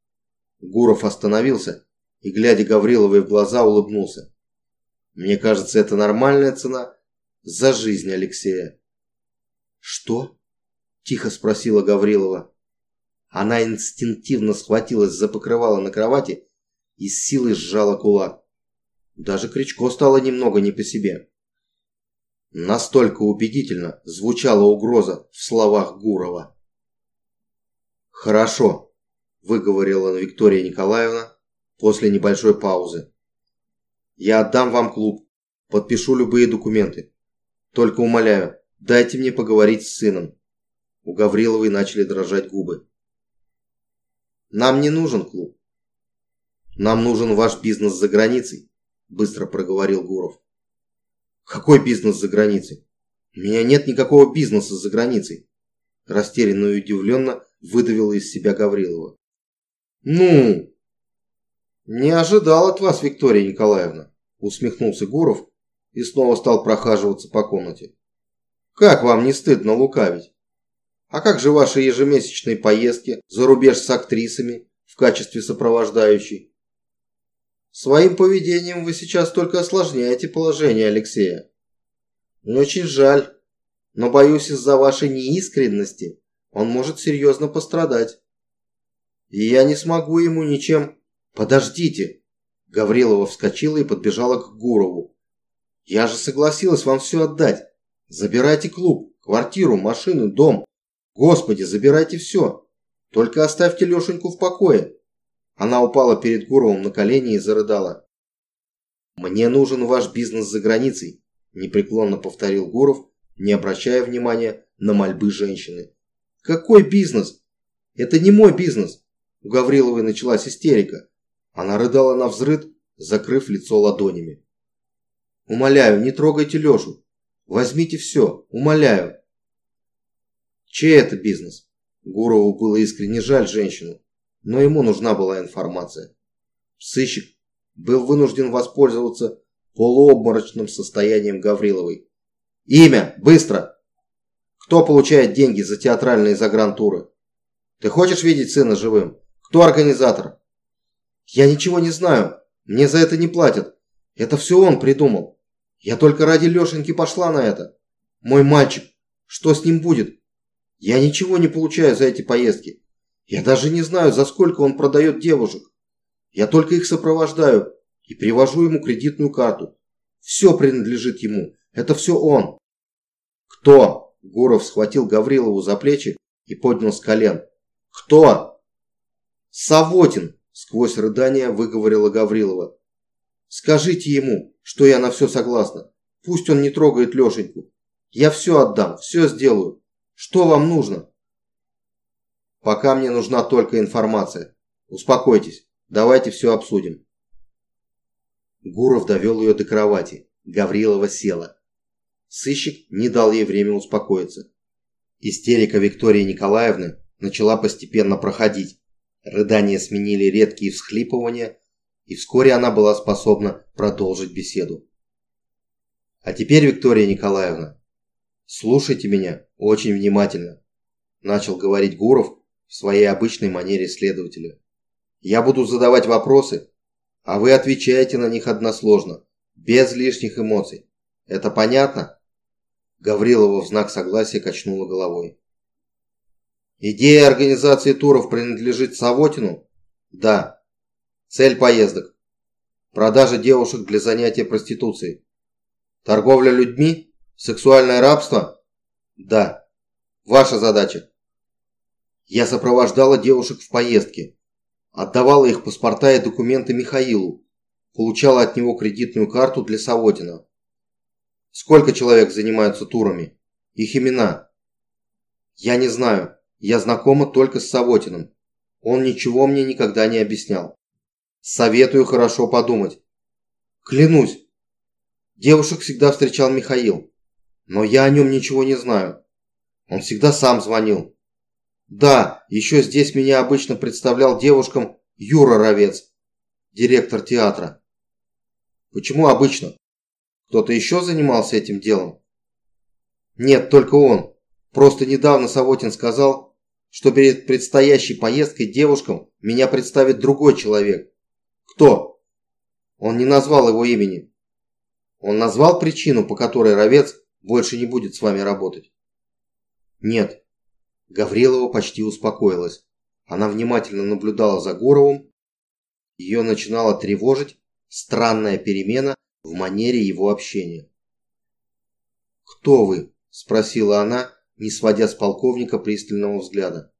Гуров остановился и, глядя Гавриловой в глаза, улыбнулся. «Мне кажется, это нормальная цена за жизнь Алексея». «Что?» – тихо спросила Гаврилова. Она инстинктивно схватилась за покрывало на кровати и с силой сжала кулак. Даже Кричко стало немного не по себе. Настолько убедительно звучала угроза в словах Гурова. «Хорошо», – выговорила Виктория Николаевна после небольшой паузы. «Я отдам вам клуб, подпишу любые документы. Только умоляю, дайте мне поговорить с сыном». У Гавриловой начали дрожать губы. «Нам не нужен клуб. Нам нужен ваш бизнес за границей», – быстро проговорил Гуров. Какой бизнес за границей? У меня нет никакого бизнеса за границей. Растерянно и удивленно выдавила из себя Гаврилова. Ну, не ожидал от вас, Виктория Николаевна, усмехнулся Гуров и снова стал прохаживаться по комнате. Как вам не стыдно лукавить? А как же ваши ежемесячные поездки за рубеж с актрисами в качестве сопровождающей? Своим поведением вы сейчас только осложняете положение Алексея. Мне очень жаль, но боюсь из-за вашей неискренности он может серьезно пострадать. И я не смогу ему ничем... Подождите! Гаврилова вскочила и подбежала к Гурову. Я же согласилась вам все отдать. Забирайте клуб, квартиру, машину, дом. Господи, забирайте все. Только оставьте Лешеньку в покое. Она упала перед Гуровым на колени и зарыдала. «Мне нужен ваш бизнес за границей», – непреклонно повторил Гуров, не обращая внимания на мольбы женщины. «Какой бизнес? Это не мой бизнес!» У Гавриловой началась истерика. Она рыдала на взрыд, закрыв лицо ладонями. «Умоляю, не трогайте Лешу. Возьмите все, умоляю». Чей это бизнес? Гурову было искренне жаль женщину но ему нужна была информация. Сыщик был вынужден воспользоваться полуобморочным состоянием Гавриловой. «Имя! Быстро! Кто получает деньги за театральные загрантуры? Ты хочешь видеть сына живым? Кто организатор?» «Я ничего не знаю. Мне за это не платят. Это все он придумал. Я только ради Лешеньки пошла на это. Мой мальчик. Что с ним будет? Я ничего не получаю за эти поездки. Я даже не знаю, за сколько он продает девушек. Я только их сопровождаю и привожу ему кредитную карту. Все принадлежит ему. Это все он. Кто? Гуров схватил Гаврилову за плечи и поднял с колен. Кто? Савотин, сквозь рыдание выговорила Гаврилова. Скажите ему, что я на все согласна. Пусть он не трогает Лешеньку. Я все отдам, все сделаю. Что вам нужно? Пока мне нужна только информация. Успокойтесь, давайте все обсудим. Гуров довел ее до кровати. Гаврилова села. Сыщик не дал ей время успокоиться. Истерика Виктории Николаевны начала постепенно проходить. Рыдания сменили редкие всхлипывания, и вскоре она была способна продолжить беседу. А теперь, Виктория Николаевна, слушайте меня очень внимательно, начал говорить Гуров в своей обычной манере следователя. Я буду задавать вопросы, а вы отвечаете на них односложно, без лишних эмоций. Это понятно? Гаврилова в знак согласия качнула головой. Идея организации туров принадлежит Савотину? Да. Цель поездок. Продажа девушек для занятия проституцией. Торговля людьми? Сексуальное рабство? Да. Ваша задача. Я сопровождала девушек в поездке. Отдавала их паспорта и документы Михаилу. Получала от него кредитную карту для Савотина. Сколько человек занимаются турами? Их имена? Я не знаю. Я знакома только с Савотиным. Он ничего мне никогда не объяснял. Советую хорошо подумать. Клянусь, девушек всегда встречал Михаил, но я о нем ничего не знаю. Он всегда сам звонил. Да, еще здесь меня обычно представлял девушкам Юра Ровец, директор театра. Почему обычно? Кто-то еще занимался этим делом? Нет, только он. Просто недавно Савотин сказал, что перед предстоящей поездкой девушкам меня представит другой человек. Кто? Он не назвал его имени. Он назвал причину, по которой Ровец больше не будет с вами работать? Нет. Гаврилова почти успокоилась. Она внимательно наблюдала за Горовым. Ее начинала тревожить странная перемена в манере его общения. «Кто вы?» – спросила она, не сводя с полковника пристального взгляда.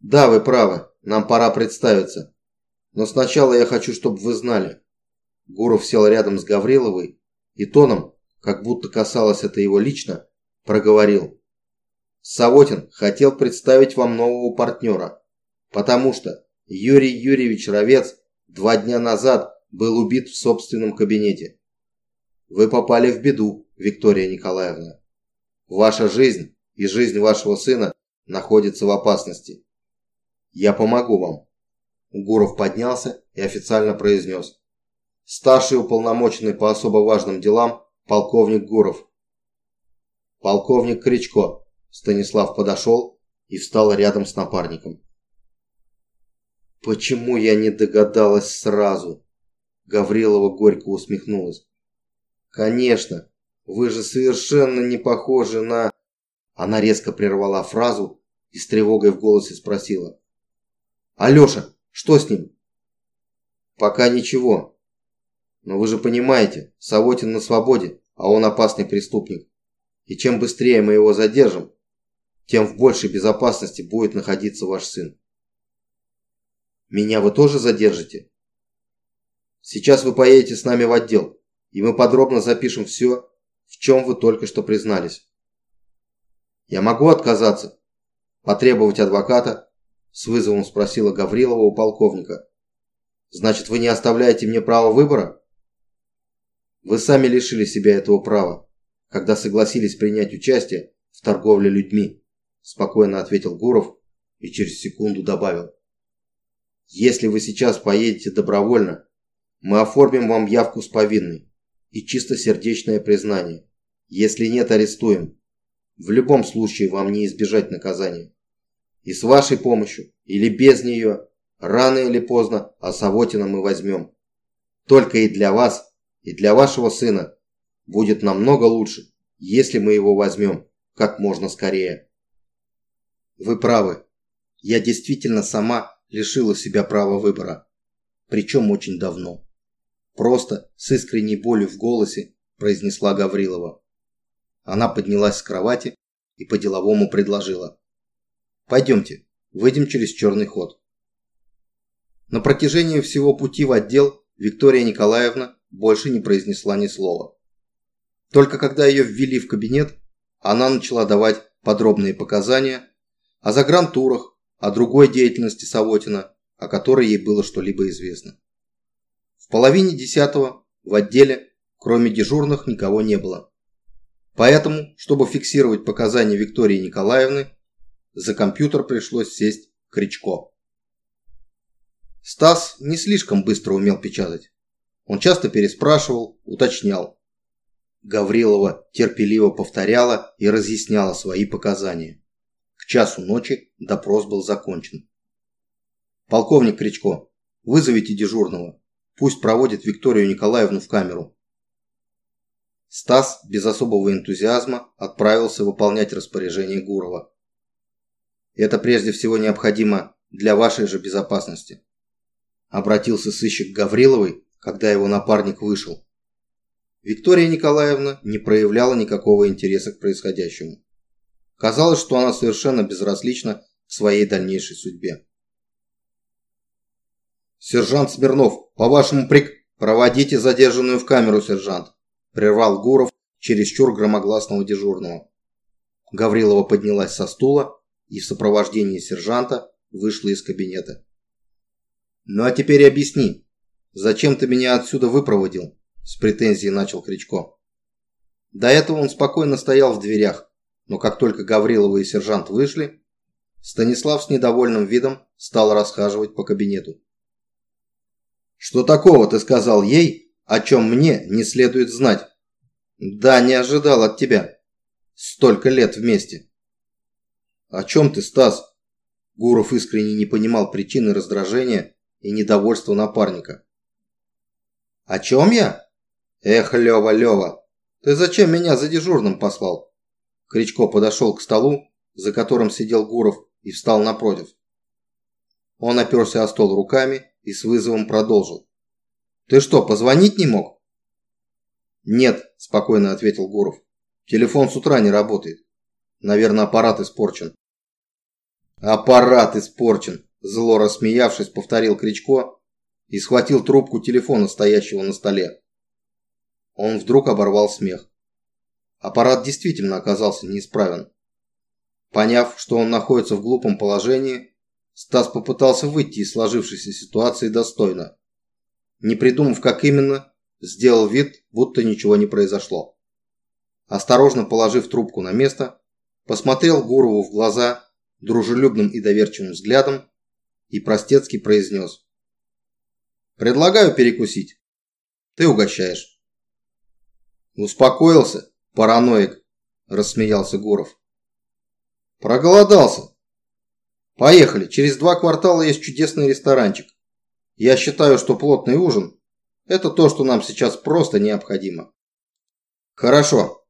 «Да, вы правы, нам пора представиться. Но сначала я хочу, чтобы вы знали». Гуров сел рядом с Гавриловой и тоном, как будто касалось это его лично, проговорил. «Савотин хотел представить вам нового партнера, потому что Юрий Юрьевич Ровец два дня назад был убит в собственном кабинете. Вы попали в беду, Виктория Николаевна. Ваша жизнь и жизнь вашего сына находятся в опасности. Я помогу вам. Гуров поднялся и официально произнес. Старший уполномоченный по особо важным делам полковник Гуров. Полковник Кричко. Станислав подошел и встал рядом с напарником. Почему я не догадалась сразу? Гаврилова горько усмехнулась. Конечно, вы же совершенно не похожи на... Она резко прервала фразу и с тревогой в голосе спросила. «Алеша, что с ним?» «Пока ничего. Но вы же понимаете, Савотин на свободе, а он опасный преступник. И чем быстрее мы его задержим, тем в большей безопасности будет находиться ваш сын. Меня вы тоже задержите? Сейчас вы поедете с нами в отдел, и мы подробно запишем все, в чем вы только что признались. Я могу отказаться, потребовать адвоката, с вызовом спросила Гаврилова у полковника. Значит, вы не оставляете мне права выбора? Вы сами лишили себя этого права, когда согласились принять участие в торговле людьми, спокойно ответил Гуров и через секунду добавил. Если вы сейчас поедете добровольно, мы оформим вам явку с повинной и чистосердечное признание. Если нет, арестуем. В любом случае вам не избежать наказания. И с вашей помощью, или без нее, рано или поздно Асавотина мы возьмем. Только и для вас, и для вашего сына будет намного лучше, если мы его возьмем как можно скорее. Вы правы. Я действительно сама лишила себя права выбора. Причем очень давно. Просто с искренней болью в голосе произнесла Гаврилова. Она поднялась с кровати и по-деловому предложила. «Пойдемте, выйдем через черный ход». На протяжении всего пути в отдел Виктория Николаевна больше не произнесла ни слова. Только когда ее ввели в кабинет, она начала давать подробные показания, о загрантурах, о другой деятельности Савотина, о которой ей было что-либо известно. В половине десятого в отделе, кроме дежурных, никого не было. Поэтому, чтобы фиксировать показания Виктории Николаевны, за компьютер пришлось сесть Кричко. Стас не слишком быстро умел печатать. Он часто переспрашивал, уточнял. Гаврилова терпеливо повторяла и разъясняла свои показания. Часу ночи допрос был закончен. «Полковник Кричко, вызовите дежурного. Пусть проводит Викторию Николаевну в камеру». Стас без особого энтузиазма отправился выполнять распоряжение Гурова. «Это прежде всего необходимо для вашей же безопасности», обратился сыщик Гавриловой, когда его напарник вышел. Виктория Николаевна не проявляла никакого интереса к происходящему. Казалось, что она совершенно безразлична к своей дальнейшей судьбе. «Сержант Смирнов, по вашему прик... Проводите задержанную в камеру, сержант!» прервал Гуров чересчур громогласного дежурного. Гаврилова поднялась со стула и в сопровождении сержанта вышла из кабинета. «Ну а теперь объясни, зачем ты меня отсюда выпроводил?» С претензией начал Кричко. До этого он спокойно стоял в дверях, но как только Гаврилова и сержант вышли, Станислав с недовольным видом стал расхаживать по кабинету. «Что такого ты сказал ей, о чем мне не следует знать. Да, не ожидал от тебя. Столько лет вместе. О чем ты, Стас? Гуров искренне не понимал причины раздражения и недовольства напарника. О чем я? Эх, Лева, Лева, ты зачем меня за дежурным послал? Кричко подошел к столу, за которым сидел Гуров, и встал напротив. Он оперся о стол руками и с вызовом продолжил. Ты что, позвонить не мог? Нет, спокойно ответил Гуров. Телефон с утра не работает. Наверное, аппарат испорчен. Аппарат испорчен, зло рассмеявшись, повторил Кричко и схватил трубку телефона, стоящего на столе. Он вдруг оборвал смех. Аппарат действительно оказался неисправен. Поняв, что он находится в глупом положении, Стас попытался выйти из сложившейся ситуации достойно не придумав, как именно, сделал вид, будто ничего не произошло. Осторожно положив трубку на место, посмотрел Гурову в глаза дружелюбным и доверчивым взглядом и простецки произнес. «Предлагаю перекусить. Ты угощаешь». «Успокоился, параноик», – рассмеялся Гуров. «Проголодался. Поехали, через два квартала есть чудесный ресторанчик. Я считаю, что плотный ужин – это то, что нам сейчас просто необходимо. Хорошо.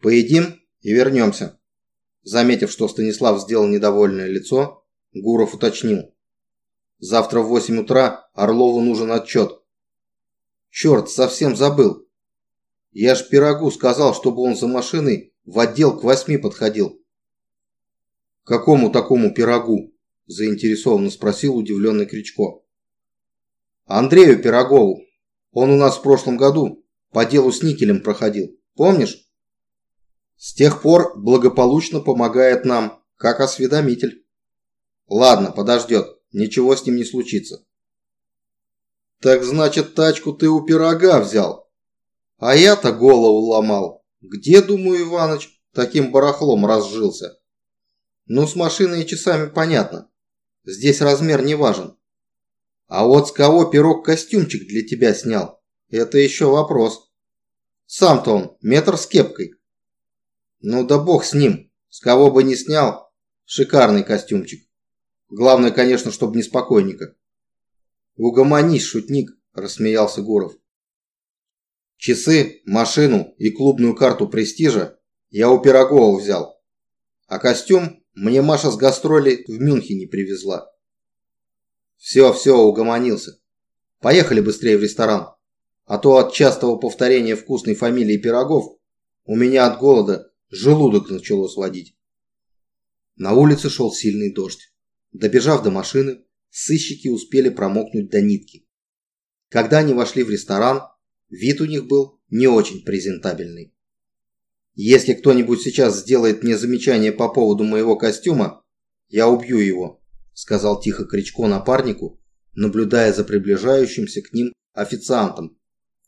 Поедим и вернемся. Заметив, что Станислав сделал недовольное лицо, Гуров уточнил. Завтра в 8 утра Орлову нужен отчет. Черт, совсем забыл. Я ж Пирогу сказал, чтобы он за машиной в отдел к восьми подходил. Какому такому пирогу? Заинтересованно спросил удивленный Кричко. Андрею Пирогову. Он у нас в прошлом году по делу с никелем проходил. Помнишь? С тех пор благополучно помогает нам, как осведомитель. Ладно, подождет. Ничего с ним не случится. Так значит, тачку ты у пирога взял? А я-то голову ломал. Где, думаю, Иваныч, таким барахлом разжился? Ну, с машиной и часами понятно. Здесь размер не важен. А вот с кого пирог костюмчик для тебя снял? Это еще вопрос. Сам-то он метр с кепкой. Ну да бог с ним. С кого бы не снял, шикарный костюмчик. Главное, конечно, чтобы не спокойника. Угомонись, шутник, рассмеялся Гуров. Часы, машину и клубную карту престижа я у Пирогова взял. А костюм мне Маша с гастролей в Мюнхене привезла. Все, все, угомонился. Поехали быстрее в ресторан. А то от частого повторения вкусной фамилии пирогов у меня от голода желудок начало сводить. На улице шел сильный дождь. Добежав до машины, сыщики успели промокнуть до нитки. Когда они вошли в ресторан, вид у них был не очень презентабельный. Если кто-нибудь сейчас сделает мне замечание по поводу моего костюма, я убью его», – сказал тихо Кричко напарнику, наблюдая за приближающимся к ним официантом,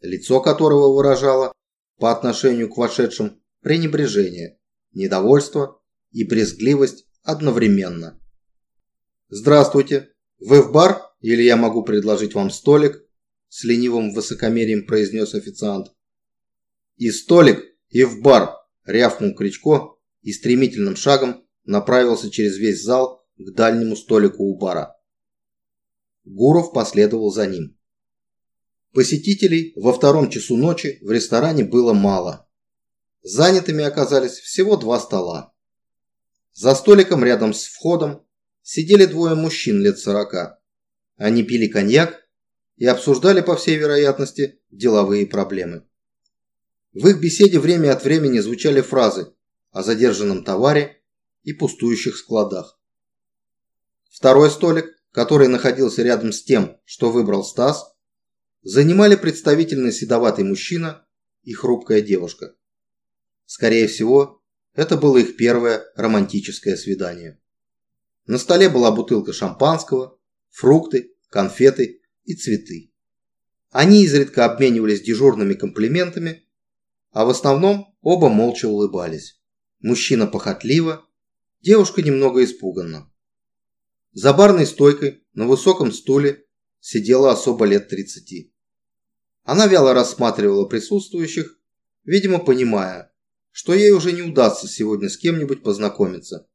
лицо которого выражало по отношению к вошедшим пренебрежение, недовольство и брезгливость одновременно. «Здравствуйте! Вы в бар или я могу предложить вам столик?» С ленивым высокомерием произнес официант. «И столик, и в бар!» – рявкнул Кричко и стремительным шагом направился через весь зал к дальнему столику у бара. Гуров последовал за ним. Посетителей во втором часу ночи в ресторане было мало. Занятыми оказались всего два стола. За столиком рядом с входом сидели двое мужчин лет сорока. Они пили коньяк и обсуждали, по всей вероятности, деловые проблемы. В их беседе время от времени звучали фразы о задержанном товаре и пустующих складах. Второй столик, который находился рядом с тем, что выбрал Стас, занимали представительный седоватый мужчина и хрупкая девушка. Скорее всего, это было их первое романтическое свидание. На столе была бутылка шампанского, фрукты, конфеты и цветы. Они изредка обменивались дежурными комплиментами, а в основном оба молча улыбались. Мужчина похотливо, девушка немного испуганно. За барной стойкой на высоком стуле сидела особо лет 30. Она вяло рассматривала присутствующих, видимо понимая, что ей уже не удастся сегодня с кем-нибудь познакомиться,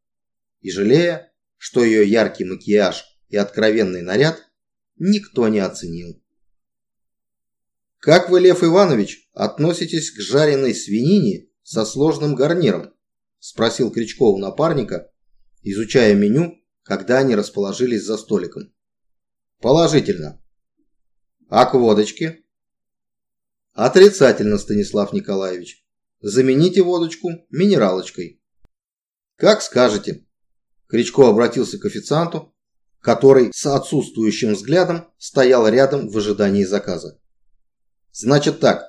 и жалея, что ее яркий макияж и откровенный наряд никто не оценил. «Как вы, Лев Иванович, относитесь к жареной свинине со сложным гарниром?» – спросил Кричков напарника, изучая меню, когда они расположились за столиком. «Положительно». «А к водочке?» Отрицательно, Станислав Николаевич. Замените водочку минералочкой. Как скажете. Кричко обратился к официанту, который с отсутствующим взглядом стоял рядом в ожидании заказа. Значит так,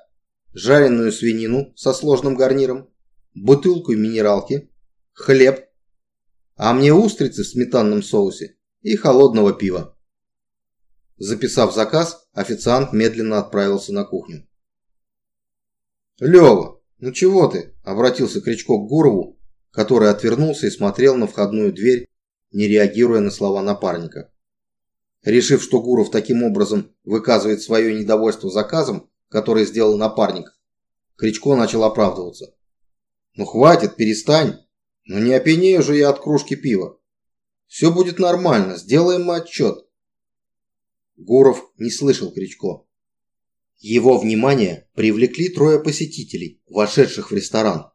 жареную свинину со сложным гарниром, бутылку минералки, хлеб, а мне устрицы в сметанном соусе и холодного пива. Записав заказ, официант медленно отправился на кухню. «Лёва, ну чего ты?» – обратился Кричко к Гурову, который отвернулся и смотрел на входную дверь, не реагируя на слова напарника. Решив, что Гуров таким образом выказывает свое недовольство заказом, который сделал напарник, Кричко начал оправдываться. «Ну хватит, перестань. Ну не опьянею же я от кружки пива. Все будет нормально, сделаем мы отчет». Гуров не слышал Кричко. Его внимание привлекли трое посетителей, вошедших в ресторан.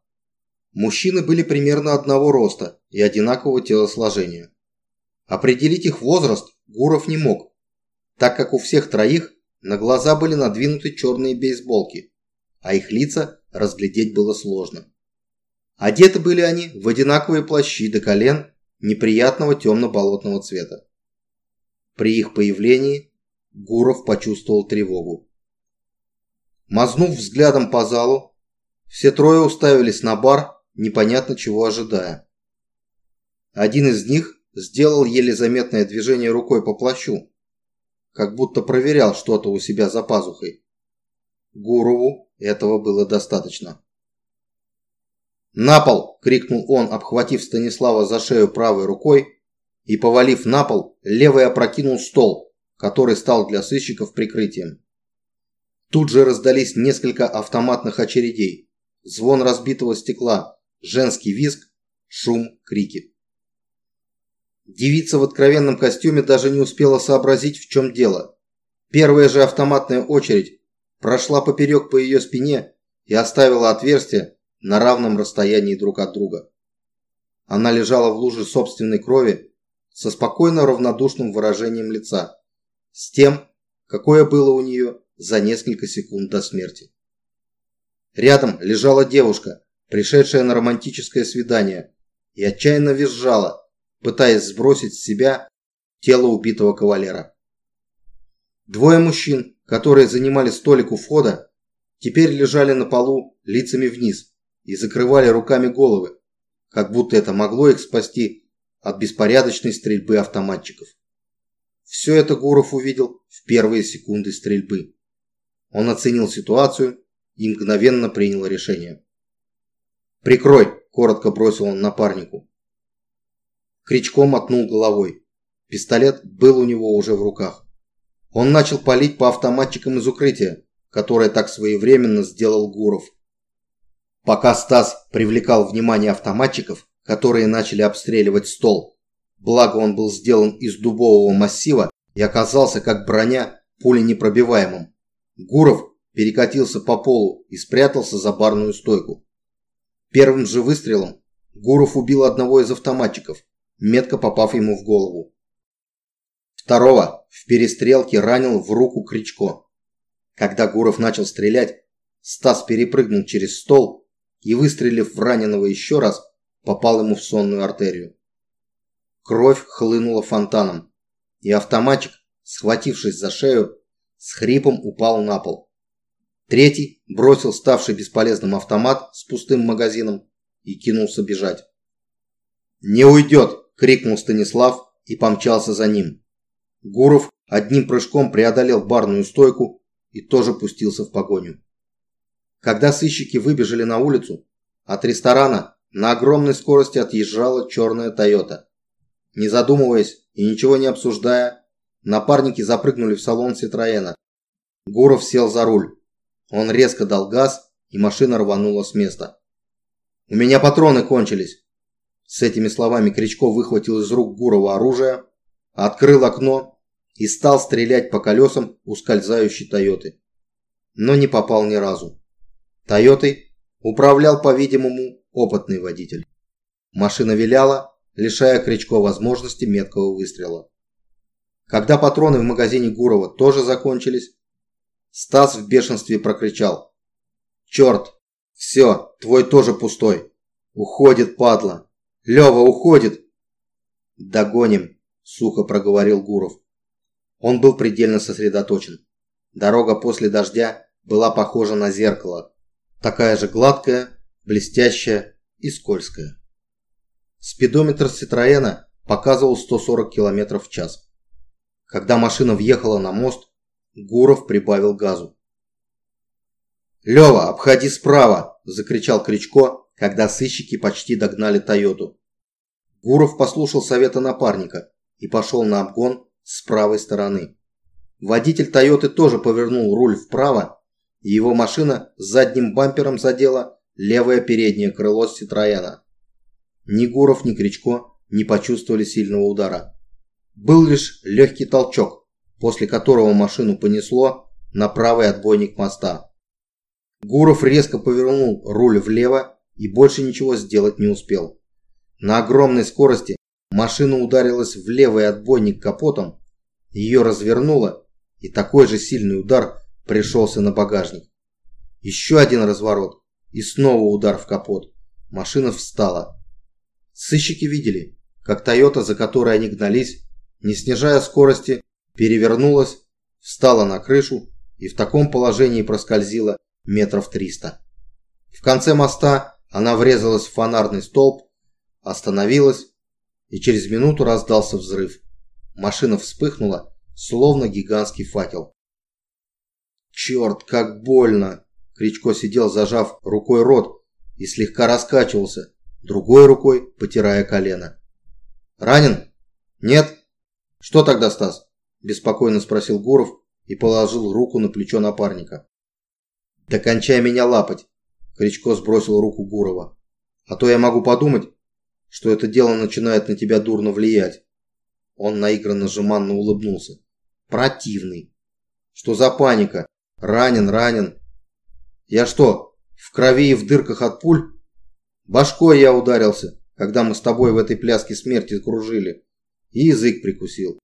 Мужчины были примерно одного роста и одинакового телосложения. Определить их возраст Гуров не мог, так как у всех троих на глаза были надвинуты черные бейсболки, а их лица разглядеть было сложно. Одеты были они в одинаковые плащи до колен неприятного темно-болотного цвета. При их появлении Гуров почувствовал тревогу. Мазнув взглядом по залу, все трое уставились на бар, непонятно чего ожидая. Один из них сделал еле заметное движение рукой по плащу, как будто проверял что-то у себя за пазухой. Гурову этого было достаточно. «На пол!» – крикнул он, обхватив Станислава за шею правой рукой и, повалив на пол, левой опрокинул стол, который стал для сыщиков прикрытием. Тут же раздались несколько автоматных очередей, звон разбитого стекла, женский визг, шум, крики. Девица в откровенном костюме даже не успела сообразить, в чем дело. Первая же автоматная очередь прошла поперек по ее спине и оставила отверстие на равном расстоянии друг от друга. Она лежала в луже собственной крови со спокойно равнодушным выражением лица, с тем, какое было у нее за несколько секунд до смерти. Рядом лежала девушка, пришедшая на романтическое свидание, и отчаянно визжала, пытаясь сбросить с себя тело убитого кавалера. Двое мужчин, которые занимали столик у входа, теперь лежали на полу лицами вниз и закрывали руками головы, как будто это могло их спасти от беспорядочной стрельбы автоматчиков. Все это Гуров увидел в первые секунды стрельбы. Он оценил ситуацию и мгновенно принял решение. «Прикрой!» – коротко бросил он напарнику. Кричко мотнул головой. Пистолет был у него уже в руках. Он начал палить по автоматчикам из укрытия, которое так своевременно сделал Гуров. Пока Стас привлекал внимание автоматчиков, которые начали обстреливать стол, благо он был сделан из дубового массива и оказался как броня пуленепробиваемым, Гуров перекатился по полу и спрятался за барную стойку. Первым же выстрелом Гуров убил одного из автоматчиков, метко попав ему в голову. Второго в перестрелке ранил в руку Кричко. Когда Гуров начал стрелять, Стас перепрыгнул через стол и, выстрелив в раненого еще раз, попал ему в сонную артерию. Кровь хлынула фонтаном, и автоматчик, схватившись за шею, с хрипом упал на пол. Третий бросил ставший бесполезным автомат с пустым магазином и кинулся бежать. «Не уйдет!» – крикнул Станислав и помчался за ним. Гуров одним прыжком преодолел барную стойку и тоже пустился в погоню. Когда сыщики выбежали на улицу, от ресторана на огромной скорости отъезжала черная «Тойота». Не задумываясь и ничего не обсуждая, напарники запрыгнули в салон «Ситроена». Гуров сел за руль. Он резко дал газ, и машина рванула с места. «У меня патроны кончились!» С этими словами Кричко выхватил из рук Гурова оружие, открыл окно и стал стрелять по колесам ускользающей Тойоты. Но не попал ни разу. Тойотой управлял, по-видимому, опытный водитель. Машина виляла, лишая Кричко возможности меткого выстрела. Когда патроны в магазине Гурова тоже закончились, Стас в бешенстве прокричал. «Черт! Все, твой тоже пустой! Уходит, падла! Лева уходит!» «Догоним!» – сухо проговорил Гуров. Он был предельно сосредоточен. Дорога после дождя была похожа на зеркало. Такая же гладкая, блестящая и скользкая. Спидометр Ситроена показывал 140 км в час. Когда машина въехала на мост, Гуров прибавил газу. «Лёва, обходи справа!» – закричал Кричко, когда сыщики почти догнали Тойоту. Гуров послушал совета напарника и пошел на обгон с правой стороны. Водитель Тойоты тоже повернул руль вправо, и его машина с задним бампером задела левое переднее крыло Ситроена. Ни Гуров, ни Кричко не почувствовали сильного удара. Был лишь легкий толчок, после которого машину понесло на правый отбойник моста. Гуров резко повернул руль влево и больше ничего сделать не успел. На огромной скорости Машина ударилась в левый отбойник капотом, ее развернуло, и такой же сильный удар пришелся на багажник. Еще один разворот, и снова удар в капот. Машина встала. Сыщики видели, как Тойота, за которой они гнались, не снижая скорости, перевернулась, встала на крышу и в таком положении проскользила метров триста. В конце моста она врезалась в фонарный столб, остановилась и через минуту раздался взрыв. Машина вспыхнула, словно гигантский факел. «Черт, как больно!» Кричко сидел, зажав рукой рот, и слегка раскачивался, другой рукой потирая колено. «Ранен? Нет? Что тогда, Стас?» – беспокойно спросил Гуров и положил руку на плечо напарника. «Да кончай меня лапать!» – Кричко сбросил руку Гурова. «А то я могу подумать, что это дело начинает на тебя дурно влиять. Он наигранно жеманно улыбнулся. Противный. Что за паника? Ранен, ранен. Я что, в крови и в дырках от пуль? Башкой я ударился, когда мы с тобой в этой пляске смерти кружили. И язык прикусил.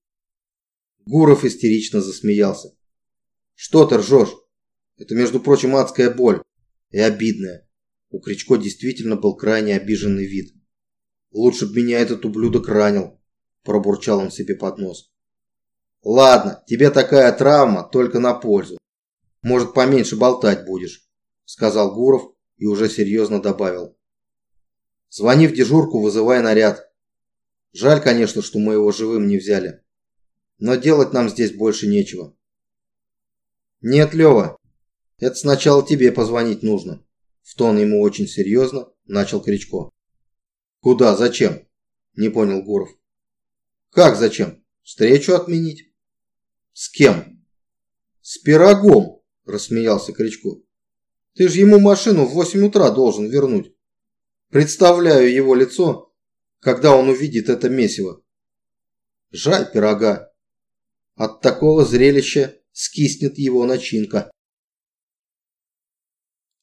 Гуров истерично засмеялся. Что ты ржешь? Это, между прочим, адская боль. И обидная. У Кричко действительно был крайне обиженный вид. Лучше б меня этот ублюдок ранил, пробурчал он себе под нос. Ладно, тебе такая травма только на пользу. Может, поменьше болтать будешь, сказал Гуров и уже серьезно добавил. Звони в дежурку, вызывай наряд. Жаль, конечно, что мы его живым не взяли. Но делать нам здесь больше нечего. Нет, Лева, это сначала тебе позвонить нужно. В тон ему очень серьезно начал Кричко. Куда? Зачем? Не понял Гуров. Как зачем? Встречу отменить. С кем? С пирогом, рассмеялся Кричко. Ты же ему машину в 8 утра должен вернуть. Представляю его лицо, когда он увидит это месиво. Жаль пирога. От такого зрелища скиснет его начинка.